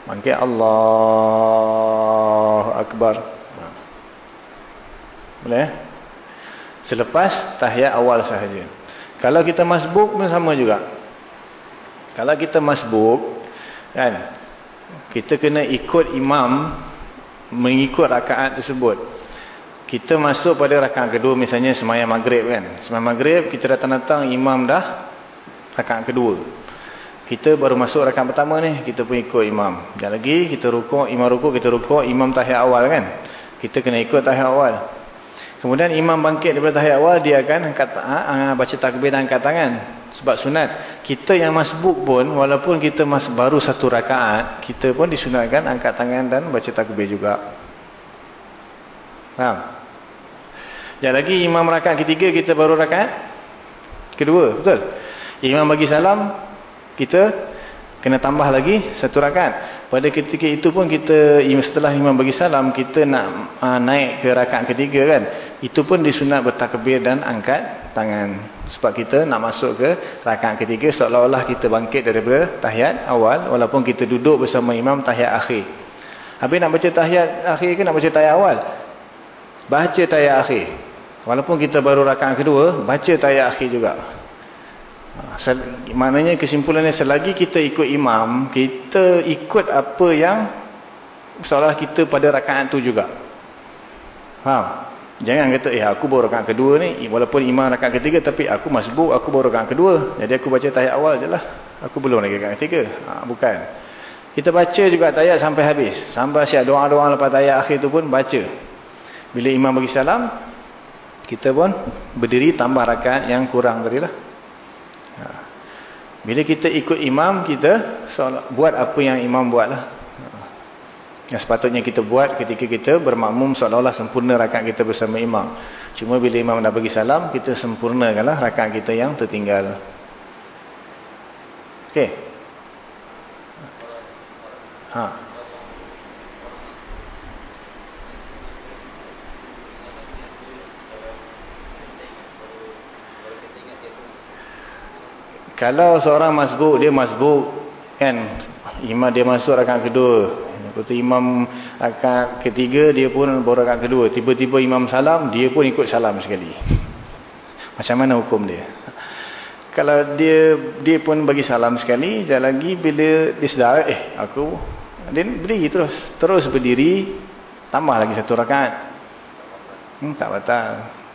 Mungkin Allahu Akbar. Boleh? Selepas tahiyat awal sahaja. Kalau kita masbuk pun sama juga. Kalau kita masbuk, kan, kita kena ikut imam mengikut rakaat tersebut. Kita masuk pada rakaat kedua misalnya semayang maghrib kan. Semayang maghrib kita datang-datang imam dah rakaat kedua. Kita baru masuk rakaat pertama ni, kita pun ikut imam. Dan lagi kita rukuk, imam rukuk, kita rukuk, imam tahiyat awal kan. Kita kena ikut tahiyat awal. Kemudian imam bangkit daripada tahiyat awal dia akan angkat, ha, ha, baca takbir dan angkat tangan. Sebab sunat. Kita yang masbuk pun walaupun kita mas baru satu rakaat, kita pun disunatkan angkat tangan dan baca takbir juga. Faham? Jangan lagi imam rakaat ketiga kita baru rakaat kedua, betul? Imam bagi salam kita kena tambah lagi satu rakaat. Pada ketika itu pun kita setelah imam bagi salam kita nak uh, naik ke rakaat ketiga kan. Itu pun disunat bertakbir dan angkat tangan. Sebab kita nak masuk ke rakaat ketiga seolah-olah kita bangkit daripada tahiyat awal walaupun kita duduk bersama imam tahiyat akhir. Habis nak baca tahiyat akhir ke nak baca tahiyat awal? Baca tahiyat akhir. Walaupun kita baru rakaat kedua, baca tahiyat akhir juga. Maknanya kesimpulannya selagi kita ikut imam, kita ikut apa yang seolah kita pada rakaat tu juga. Faham? Jangan kata, eh aku baru rakaat kedua ni, walaupun imam rakaat ketiga, tapi aku masbuk, aku baru rakaat kedua. Jadi aku baca tahiyat awal je lah. Aku belum lagi rakaat ketiga. Ha, bukan. Kita baca juga tahiyat sampai habis. Sampai siap doa-doa lepas tahiyat akhir tu pun baca. Bila imam bagi salam, kita pun berdiri tambah rakaat yang kurang tadi lah. Bila kita ikut imam, kita buat apa yang imam buat lah. Ha. Yang sepatutnya kita buat ketika kita bermakmum seolah-olah sempurna rakaat kita bersama imam. Cuma bila imam dah bagi salam, kita sempurnakanlah rakaat kita yang tertinggal. Okey. Ha. Kalau seorang masbuk, dia masbuk kan imam dia masuk rakaat kedua. Lepas imam rakaat ketiga dia pun baru rakaat kedua. Tiba-tiba imam salam, dia pun ikut salam sekali. Macam mana hukum dia? Kalau dia dia pun bagi salam sekali, sekali lagi bila dia sedar, eh aku dia berdiri terus. Terus berdiri, tambah lagi satu rakaat. Hmm, tak batal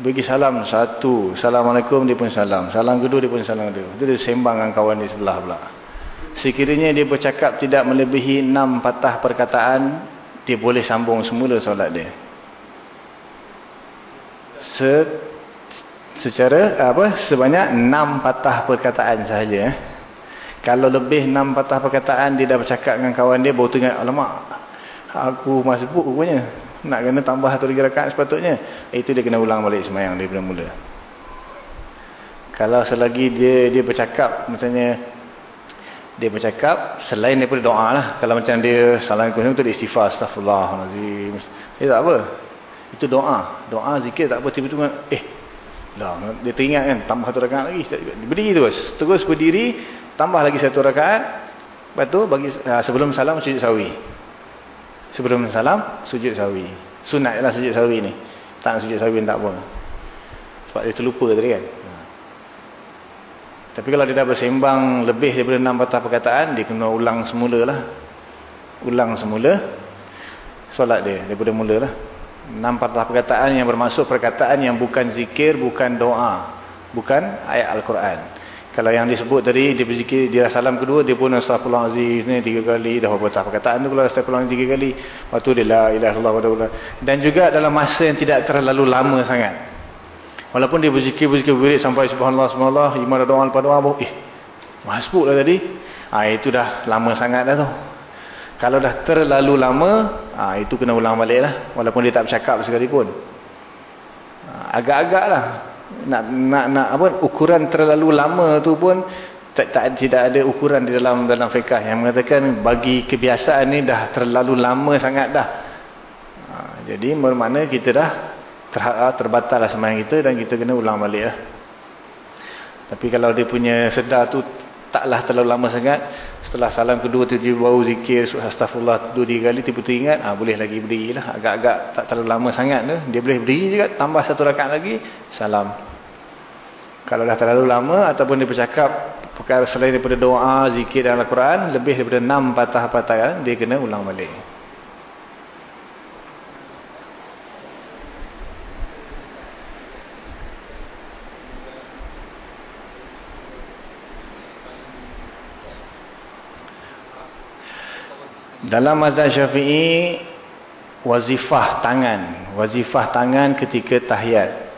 bagi salam satu. Assalamualaikum dia pun salam. Salam kedua dia pun salam kedua. Dia sembang dengan kawan di sebelah pula. Sekiranya dia bercakap tidak melebihi enam patah perkataan dia boleh sambung semula solat dia. Se, secara apa sebanyak enam patah perkataan sahaja eh. kalau lebih enam patah perkataan dia dah bercakap dengan kawan dia baru tengok alamak aku masih buk rupanya nak kena tambah satu lagi rakaat sepatutnya. Itu dia kena ulang balik semayang daripada mula. Kalau selagi dia dia bercakap misalnya dia bercakap selain daripada doa lah. Kalau macam dia salam kursus itu dia istighfar astagfirullahaladzim dia tak apa. Itu doa. Doa zikir tak apa. Tiba-tiba eh lah, dia teringat kan tambah satu rakaat lagi. Berdiri terus. Terus berdiri tambah lagi satu rakaat. Lepas tu bagi, ah, sebelum salam sujud sawi Sebelum salam, sujud sawi. Sunat lah sujud sawi ni. Tak sujud sawi tak apa. Sebab dia terlupa tadi kan. Tapi kalau dia dah bersembang lebih daripada enam patah perkataan, dia kena ulang semula lah. Ulang semula. Solat dia daripada mula lah. Enam patah perkataan yang bermaksud perkataan yang bukan zikir, bukan doa. Bukan ayat Al-Quran. Kalau yang disebut tadi, dia berzikir, dia salam kedua, dia pun astagfirullahaladzim ni tiga kali, dah berapa tak perkataan tu kalau astagfirullahaladzim tiga kali. Waktu dia la ilaha illallah Dan juga dalam masa yang tidak terlalu lama sangat. Walaupun dia berzikir, berzikir, berzikir sampai subhanallah, subhanallah, iman ada doa, lepas doa, eh, masbuk lah tadi. Ha, itu dah lama sangat dah tu. Kalau dah terlalu lama, ha, itu kena ulang balik lah. Walaupun dia tak bercakap sekalipun. Ha, Agak-agak lah nak nak nak apa ukuran terlalu lama tu pun tak, tak tidak ada ukuran di dalam dalam fiqh yang mengatakan bagi kebiasaan ni dah terlalu lama sangat dah. Ha, jadi bermakna kita dah ter, ha, terbatal lah sembahyang kita dan kita kena ulang balik lah. Tapi kalau dia punya sedar tu taklah terlalu lama sangat. Setelah salam kedua tu dia baru zikir astagfirullah dua tiga kali tiba-tiba ingat ah boleh lagi berdiri lah. Agak-agak tak terlalu lama sangat tu. Dia boleh berdiri juga tambah satu rakaat lagi salam. Kalau dah terlalu lama ataupun dia bercakap perkara selain daripada doa zikir dan Al-Quran lebih daripada enam patah-patah dia kena ulang balik Dalam mazhab syafi'i, wazifah tangan. Wazifah tangan ketika tahiyat.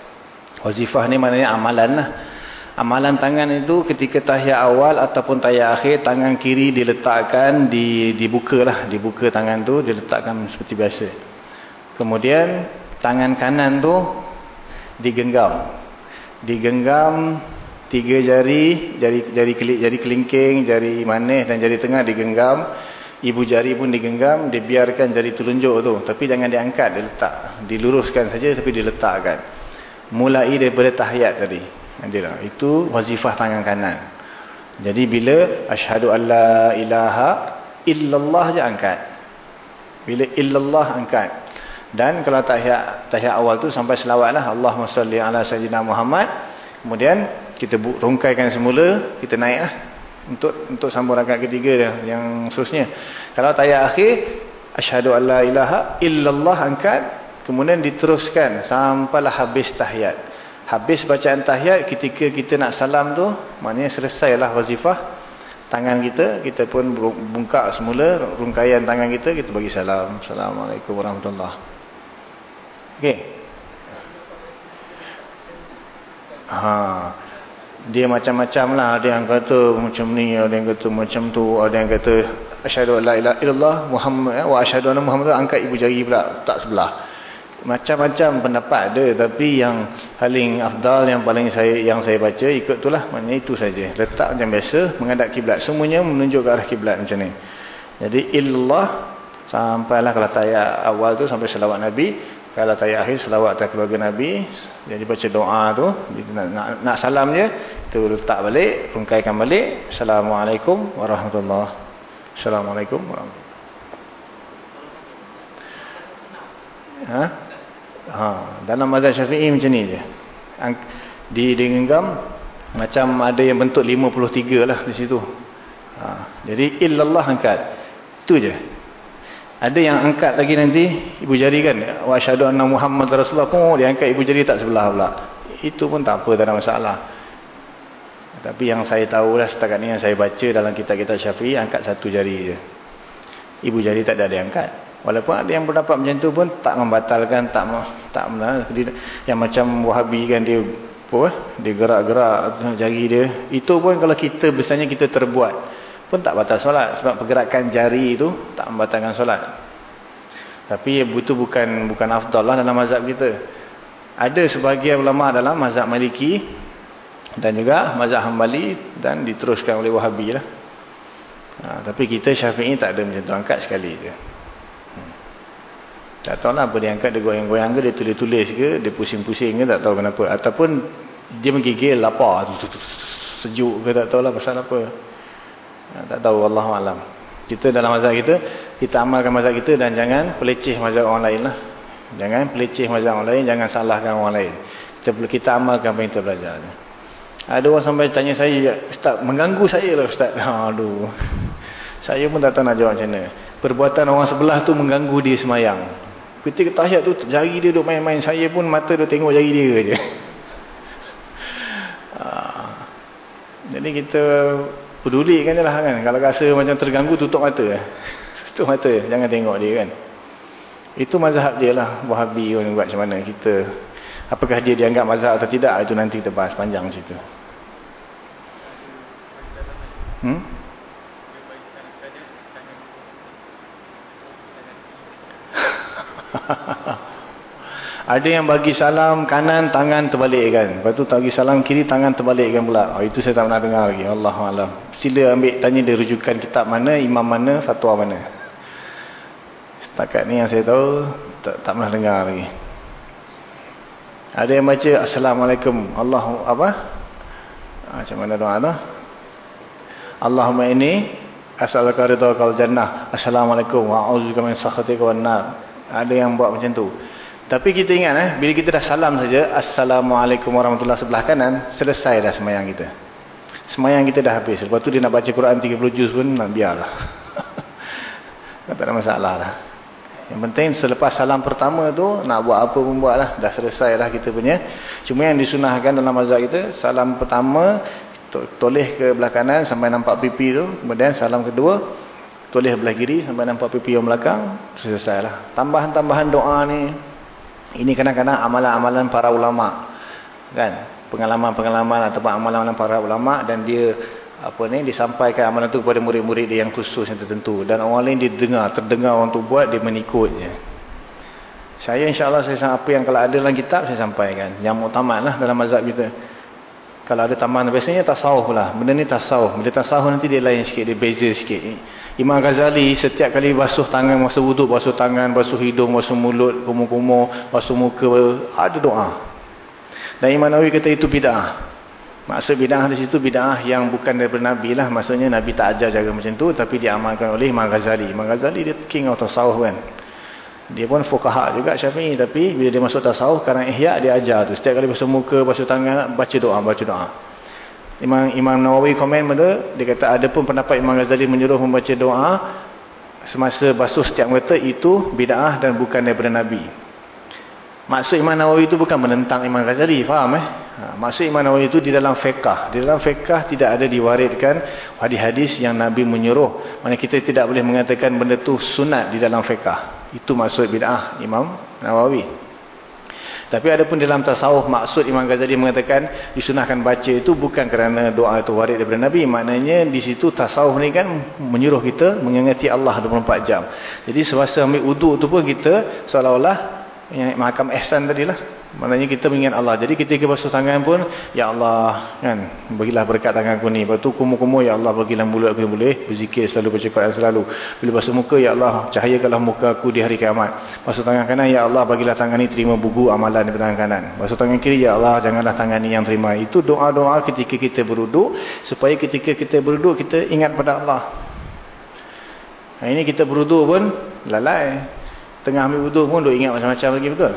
Wazifah ni maknanya amalan lah. Amalan tangan itu ketika tahiyat awal ataupun tahiyat akhir, tangan kiri diletakkan, di, dibuka lah. Dibuka tangan tu, diletakkan seperti biasa. Kemudian, tangan kanan tu digenggam. Digenggam tiga jari, jari jari jari kelingking, jari manis dan jari tengah digenggam. Ibu jari pun digenggam, dibiarkan jari telunjuk tu. Tapi jangan diangkat, diletak. Diluruskan saja tapi diletakkan. Mulai daripada tahiyat tadi. Itu wazifah tangan kanan. Jadi bila asyhadu alla ilaha illallah je angkat. Bila illallah angkat. Dan kalau tahiyat tahiyat awal tu sampai selawat lah. Allahumma salli ala sayyidina Muhammad. Kemudian kita rungkaikan semula, kita naik lah untuk untuk sambung rakaat ketiga dia, yang seterusnya. Kalau tayat akhir asyhadu alla ilaha illallah angkat kemudian diteruskan sampailah habis tahiyat. Habis bacaan tahiyat ketika kita nak salam tu maknanya selesailah wazifah tangan kita kita pun bungkak semula rungkaian tangan kita kita bagi salam. Assalamualaikum warahmatullahi. Okey. Ha dia macam-macam lah. Ada yang kata macam ni ada yang kata macam tu ada yang kata asyhadu alla ilaha illallah muhammad wa asyhadu anna muhammad angkat ibu jari pula tak sebelah. Macam-macam pendapat ada tapi yang paling afdal yang paling saya yang saya baca ikut itulah maknanya itu saja. Letak macam biasa menghadap kiblat. Semuanya menunjuk ke arah kiblat macam ni. Jadi illallah sampailah kalau tayat awal tu sampai selawat nabi Kalau tayat akhir selawat atas keluarga Nabi. Jadi baca doa tu. Nak, nak, nak salam je. Tu letak balik. Pengkaikan balik. Assalamualaikum warahmatullahi Assalamualaikum warahmatullahi Ha? Ha. Dalam mazhab syafi'i macam ni je. Di, di genggam. Macam ada yang bentuk 53 lah di situ. Ha. Jadi illallah angkat. Itu je. Ada yang angkat lagi nanti ibu jari kan. Wa asyhadu anna Muhammad Rasulullah pun dia angkat ibu jari tak sebelah pula. Itu pun tak apa tak ada masalah. Tapi yang saya tahu lah setakat ni yang saya baca dalam kitab-kitab Syafi'i angkat satu jari je. Ibu jari tak ada dia angkat. Walaupun ada yang berdapat macam tu pun tak membatalkan tak tak yang macam Wahabi kan dia apa dia gerak-gerak jari dia. Itu pun kalau kita biasanya kita terbuat pun tak batal solat. Sebab pergerakan jari itu tak membatalkan solat. Tapi itu bukan bukan afdal lah dalam mazhab kita. Ada sebahagian ulama dalam mazhab maliki dan juga mazhab hambali dan diteruskan oleh wahabi lah. Ha, tapi kita syafi'i tak ada macam tu. Angkat sekali je. Hmm. tak tahu lah apa dia angkat. Dia goyang-goyang ke dia tulis-tulis ke dia pusing-pusing ke tak tahu kenapa. Ataupun dia menggigil lapar. Sejuk ke tak tahu lah pasal apa Ya, tak tahu Allah alam. Kita dalam mazhab kita, kita amalkan mazhab kita dan jangan peleceh mazhab orang lain lah. Jangan peleceh mazhab orang lain, jangan salahkan orang lain. Kita kita amalkan apa yang kita belajar. Ada orang sampai tanya saya, Ustaz, mengganggu saya lah Ustaz. Aduh. Saya pun tak tahu nak jawab macam mana. Perbuatan orang sebelah tu mengganggu dia semayang. Ketika tahiyat tu, jari dia duduk main-main. Saya pun mata dia tengok jari dia je. Ah. Jadi kita Peduli kan je lah kan. Kalau rasa macam terganggu tutup mata. tutup mata. Jangan tengok dia kan. Itu mazhab dia lah. Wahabi orang buat macam mana kita. Apakah dia dianggap mazhab atau tidak. Itu nanti kita bahas panjang situ. Hmm? Ada yang bagi salam kanan tangan terbalikkan. Lepas tu bagi salam kiri tangan terbalikkan pula. Oh, itu saya tak pernah dengar lagi. Allah Allah. Sila ambil tanya dia rujukan kitab mana, imam mana, fatwa mana. Setakat ni yang saya tahu tak, tak pernah dengar lagi. Ada yang baca assalamualaikum. Allah apa? Ah, macam mana doa tu? Allahumma ini as'aluka ridhakal jannah. Assalamualaikum wa a'udzubika min sakhatika wan nar. Ada yang buat macam tu. Tapi kita ingat eh, bila kita dah salam saja, Assalamualaikum warahmatullahi sebelah kanan, selesai dah semayang kita. Semayang kita dah habis. Lepas tu dia nak baca Quran 30 juz pun, nak biarlah. tak ada masalah lah. Yang penting selepas salam pertama tu, nak buat apa pun buat lah. Dah selesai lah kita punya. Cuma yang disunahkan dalam mazhab kita, salam pertama, toleh ke belah kanan sampai nampak pipi tu. Kemudian salam kedua, toleh belah kiri sampai nampak pipi yang belakang. Selesai lah. Tambahan-tambahan doa ni, ini kadang-kadang amalan-amalan para ulama. Kan? Pengalaman-pengalaman atau amalan-amalan para ulama dan dia apa ni disampaikan amalan itu kepada murid-murid dia yang khusus yang tertentu dan orang lain didengar, terdengar orang tu buat dia mengikutnya. Saya insya-Allah saya apa yang kalau ada dalam kitab saya sampaikan. Yang muktamadlah dalam mazhab kita. Kalau ada tambahan biasanya tasawuf lah. Benda ni tasawuf. Bila tasawuf nanti dia lain sikit, dia beza sikit. Imam Ghazali setiap kali basuh tangan masa wuduk, basuh tangan, basuh hidung, basuh mulut, kumur-kumur, basuh muka, ada doa. Dan Imam Nawawi kata itu bid'ah. Maksud bid'ah di situ bid'ah yang bukan daripada Nabi lah. Maksudnya Nabi tak ajar jaga macam tu tapi diamalkan oleh Imam Ghazali. Imam Ghazali dia king of tasawuf kan. Dia pun fukaha juga syafi'i tapi bila dia masuk tasawuf kerana ihya dia ajar tu. Setiap kali basuh muka, basuh tangan, baca doa, baca doa. Imam Imam Nawawi komen benda, dia kata ada pun pendapat Imam Ghazali menyuruh membaca doa semasa basuh setiap mata itu bid'ah dan bukan daripada Nabi. Maksud Imam Nawawi itu bukan menentang Imam Ghazali, faham eh? Ha, maksud Imam Nawawi itu di dalam fiqah. Di dalam fiqah tidak ada diwaridkan hadis-hadis yang Nabi menyuruh. Mana kita tidak boleh mengatakan benda itu sunat di dalam fiqah. Itu maksud bid'ah Imam Nawawi. Tapi ada pun dalam tasawuf maksud Imam Ghazali mengatakan disunahkan baca itu bukan kerana doa itu warid daripada Nabi. Maknanya di situ tasawuf ni kan menyuruh kita mengingati Allah 24 jam. Jadi semasa ambil uduk tu pun kita seolah-olah yang makam ihsan tadilah Maknanya kita mengingat Allah. Jadi ketika basuh tangan pun, Ya Allah, kan, bagilah berkat tanganku ni. Lepas tu kumur-kumur, Ya Allah, bagilah mulut aku boleh berzikir selalu, baca Quran selalu. Bila basuh muka, Ya Allah, cahayakanlah muka aku di hari kiamat. Basuh tangan kanan, Ya Allah, bagilah tangan ni terima buku amalan di tangan kanan. Basuh tangan kiri, Ya Allah, janganlah tangan ni yang terima. Itu doa-doa ketika kita beruduk, supaya ketika kita beruduk, kita ingat pada Allah. Nah, ini kita beruduk pun, lalai. Tengah ambil wuduk pun, duk ingat macam-macam lagi, betul?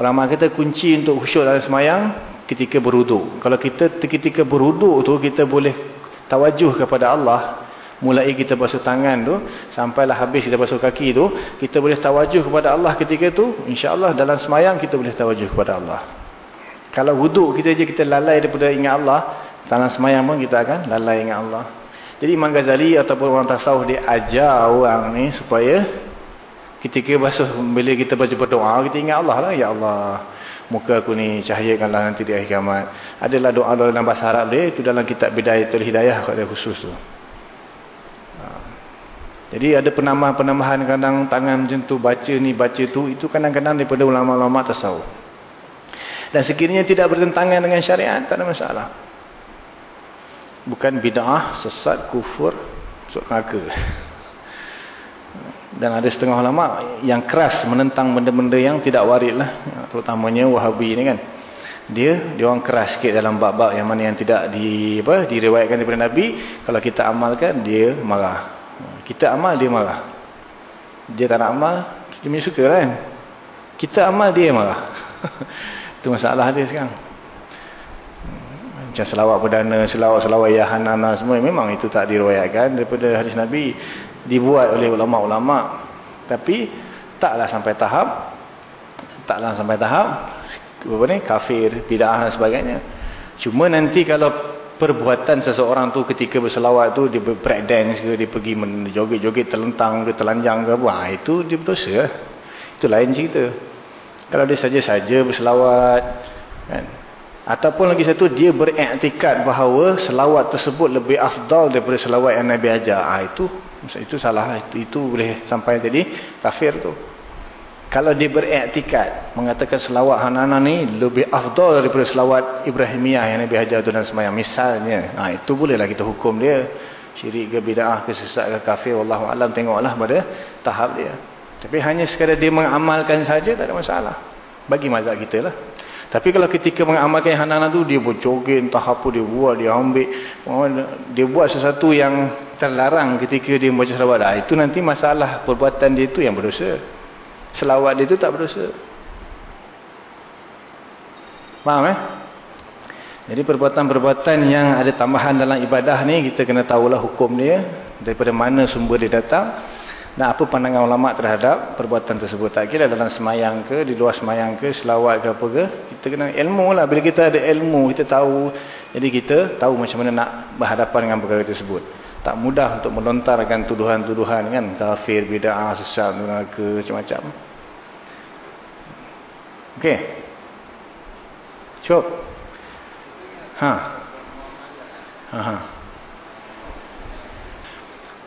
Ulama kata kunci untuk khusyuk dalam semayang ketika beruduk. Kalau kita ketika beruduk tu kita boleh tawajuh kepada Allah. Mulai kita basuh tangan tu sampailah habis kita basuh kaki tu, kita boleh tawajuh kepada Allah ketika tu. Insya-Allah dalam semayang kita boleh tawajuh kepada Allah. Kalau wuduk kita je kita lalai daripada ingat Allah, dalam semayang pun kita akan lalai ingat Allah. Jadi Imam Ghazali ataupun orang tasawuf dia ajar orang ni supaya Ketika basuh bila kita baca berdoa kita ingat Allah lah ya Allah muka aku ni cahayakanlah nanti di akhir kiamat. Adalah doa dalam bahasa Arab dia itu dalam kitab Bidayatul Hidayah kat dia khusus tu. Ha. Jadi ada penambahan-penambahan kadang tangan macam tu baca ni baca tu itu kadang-kadang daripada ulama-ulama tasawuf. Dan sekiranya tidak bertentangan dengan syariat tak ada masalah. Bukan bid'ah, sesat, kufur, masuk neraka dan ada setengah ulama yang keras menentang benda-benda yang tidak warid lah. Terutamanya wahabi ni kan. Dia dia orang keras sikit dalam bab-bab yang mana yang tidak di apa diriwayatkan daripada nabi. Kalau kita amalkan dia marah. Kita amal dia marah. Dia tak nak amal dia punya suka kan. Kita amal dia marah. Itu masalah dia sekarang macam selawat perdana, selawat-selawat yahanana semua memang itu tak diriwayatkan daripada hadis Nabi dibuat oleh ulama-ulama. Tapi taklah sampai tahap taklah sampai tahap apa ni kafir bid'ah dan sebagainya. Cuma nanti kalau perbuatan seseorang tu ketika berselawat tu dia break dance ke dia pergi joget-joget terlentang ke telanjang ke ha, itu dia berdosa. Itu lain cerita. Kalau dia saja-saja berselawat kan Ataupun lagi satu, dia beriktikad bahawa selawat tersebut lebih afdal daripada selawat yang Nabi ajar. Ah itu itu salah. Itu, itu boleh sampai jadi kafir tu. Kalau dia beriktikad, mengatakan selawat Hanana ni lebih afdal daripada selawat Ibrahimiyah yang Nabi ajar tu dan semayang. Misalnya, ah itu bolehlah kita hukum dia. Syirik ke bida'ah ke sesat ke kafir. Wallahualam tengoklah pada tahap dia. Tapi hanya sekadar dia mengamalkan saja tak ada masalah. Bagi mazhab kita lah. Tapi kalau ketika mengamalkan hanana tu dia berjoget entah apa dia buat, dia ambil dia buat sesuatu yang terlarang ketika dia membaca selawat. Ah itu nanti masalah perbuatan dia itu yang berdosa. Selawat dia itu tak berdosa. Faham eh? Jadi perbuatan-perbuatan yang ada tambahan dalam ibadah ni kita kena tahulah hukum dia daripada mana sumber dia datang. Dan apa pandangan ulama terhadap perbuatan tersebut. Tak kira dalam semayang ke, di luar semayang ke, selawat ke apa ke. Kita kena ilmu lah. Bila kita ada ilmu, kita tahu. Jadi kita tahu macam mana nak berhadapan dengan perkara tersebut. Tak mudah untuk melontarkan tuduhan-tuduhan kan. Kafir, bida'ah, sesat, neraka, macam-macam. Okey. Cukup. Ha. Ha. Ha.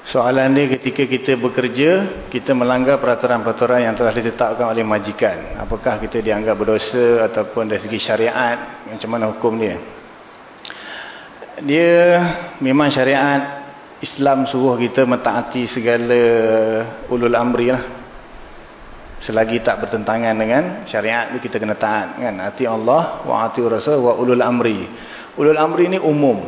Soalan dia ketika kita bekerja, kita melanggar peraturan-peraturan yang telah ditetapkan oleh majikan. Apakah kita dianggap berdosa ataupun dari segi syariat, macam mana hukum dia? Dia memang syariat Islam suruh kita mentaati segala ulul amri lah. Selagi tak bertentangan dengan syariat itu kita kena taat. Kan? Hati Allah wa hati Rasul wa ulul amri. Ulul amri ini umum.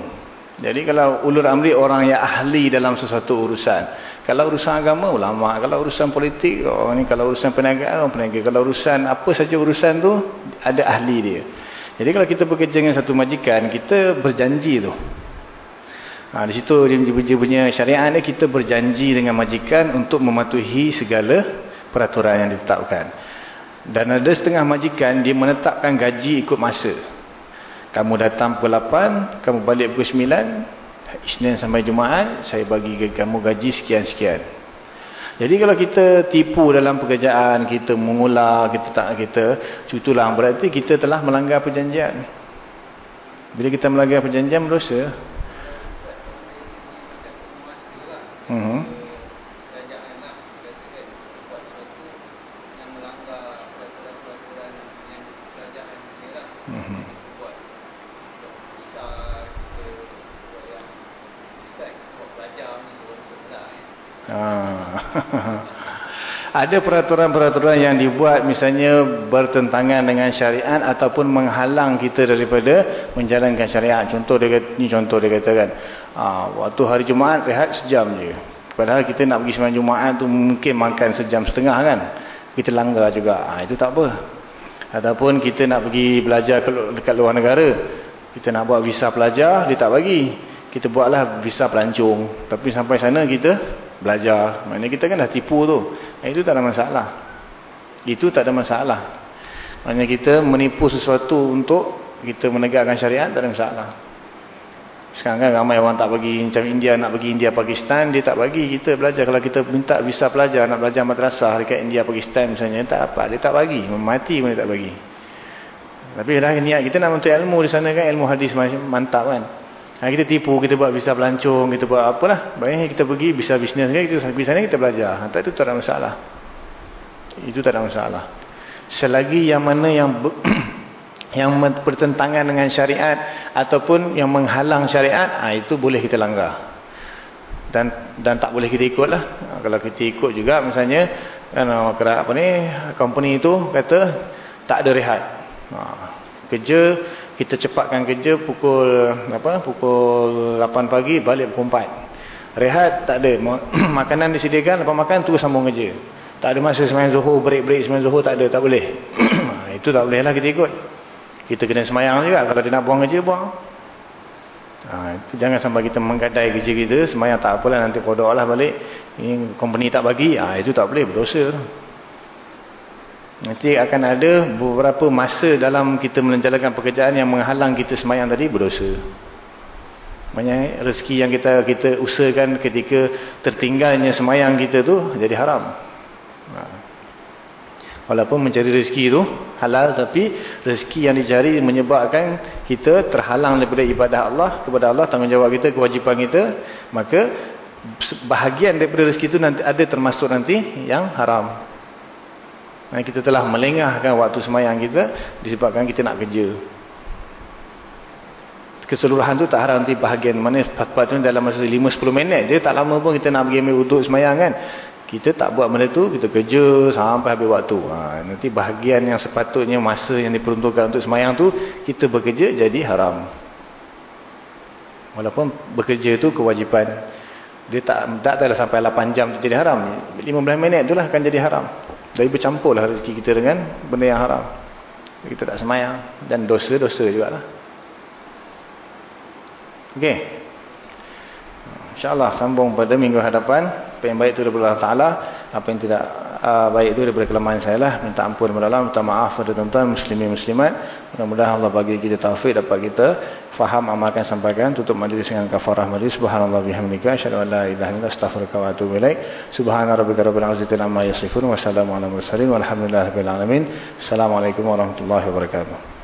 Jadi kalau ulur amri orang yang ahli dalam sesuatu urusan. Kalau urusan agama, ulama. Kalau urusan politik, orang ni kalau urusan perniagaan, orang perniagaan. Kalau urusan apa saja urusan tu, ada ahli dia. Jadi kalau kita bekerja dengan satu majikan, kita berjanji tu. Ha, di situ dia punya syariat ni, kita berjanji dengan majikan untuk mematuhi segala peraturan yang ditetapkan. Dan ada setengah majikan, dia menetapkan gaji ikut masa. Kamu datang pukul 8, kamu balik pukul 9, Isnin sampai Jumaat, saya bagi kamu gaji sekian-sekian. Jadi kalau kita tipu dalam pekerjaan, kita mengular, kita tak kita cutulah, berarti kita telah melanggar perjanjian. Bila kita melanggar perjanjian, berdosa. Hmm. ada peraturan-peraturan yang dibuat misalnya bertentangan dengan syariat ataupun menghalang kita daripada menjalankan syariat. Contoh dia kata, ni contoh dia katakan, ah, waktu hari Jumaat rehat sejam je. Padahal kita nak pergi sembahyang Jumaat tu mungkin makan sejam setengah kan. Kita langgar juga. Ah, itu tak apa. Ataupun kita nak pergi belajar dekat luar negara. Kita nak buat visa pelajar, dia tak bagi. Kita buatlah visa pelancong. Tapi sampai sana kita belajar. Maknanya kita kan dah tipu tu. Itu tak ada masalah. Itu tak ada masalah. Maknanya kita menipu sesuatu untuk kita menegakkan syariat, tak ada masalah. Sekarang kan ramai orang tak bagi, macam India nak pergi India, Pakistan, dia tak bagi kita belajar. Kalau kita minta visa pelajar, nak belajar madrasah dekat India, Pakistan misalnya, tak dapat. Dia tak bagi. Mati pun dia tak bagi. Tapi dah niat kita nak untuk ilmu di sana kan, ilmu hadis mantap kan. Ha, kita tipu, kita buat visa pelancong, kita buat apalah. Baiknya kita pergi visa bisnes kan, kita pergi sana kita belajar. Ha, itu tak ada masalah. Itu tak ada masalah. Selagi yang mana yang yang bertentangan dengan syariat ataupun yang menghalang syariat, ha, itu boleh kita langgar. Dan dan tak boleh kita ikut lah. Ha, kalau kita ikut juga misalnya, kan, apa ni, company itu kata tak ada rehat. Ha, kerja kita cepatkan kerja pukul apa pukul 8 pagi balik pukul 4 rehat tak ada. Makanan disediakan lepas makan terus sambung kerja. Tak ada masa semayang zuhur break-break semayang zuhur tak ada tak boleh. Itu tak boleh lah kita ikut. Kita kena semayang juga. Kalau dia nak buang kerja buang. Ha, itu jangan sampai kita menggadai kerja kita. Semayang tak apalah nanti kodok lah balik. Ini company tak bagi. Ha, itu tak boleh berdosa Nanti akan ada beberapa masa dalam kita menjalankan pekerjaan yang menghalang kita semayang tadi berdosa. Banyak rezeki yang kita kita usahakan ketika tertinggalnya semayang kita tu jadi haram. Ha. Walaupun mencari rezeki itu halal tapi rezeki yang dicari menyebabkan kita terhalang daripada ibadah Allah kepada Allah tanggungjawab kita kewajipan kita maka bahagian daripada rezeki itu nanti ada termasuk nanti yang haram. Dan kita telah melengahkan waktu semayang kita disebabkan kita nak kerja. Keseluruhan tu tak harap nanti bahagian mana patutnya dalam masa 5-10 minit. Dia tak lama pun kita nak pergi ambil uduk semayang kan. Kita tak buat benda tu, kita kerja sampai habis waktu. Ha, nanti bahagian yang sepatutnya masa yang diperuntukkan untuk semayang tu, kita bekerja jadi haram. Walaupun bekerja tu kewajipan. Dia tak tak adalah sampai 8 jam tu jadi haram. 15 minit tu lah akan jadi haram. Jadi bercampurlah rezeki kita dengan benda yang haram. Kita tak semayang. Dan dosa-dosa juga lah. Okey. InsyaAllah sambung pada minggu hadapan. Apa yang baik itu daripada Allah Ta'ala. Apa yang tidak uh, baik itu daripada kelemahan saya lah. Minta ampun kepada Allah. Minta maaf kepada tuan-tuan muslimin muslimat. Mudah-mudahan Allah bagi kita taufik dapat kita faham amalkan sampaikan tutup majlis dengan kafarah majlis subhanallah bihamdika asyhadu an la ilaha illa astaghfiruka wa atubu ilaik subhana rabbika rabbil izzati amma yasifun wa salamun alal mursalin walhamdulillahi rabbil alamin assalamualaikum warahmatullahi wabarakatuh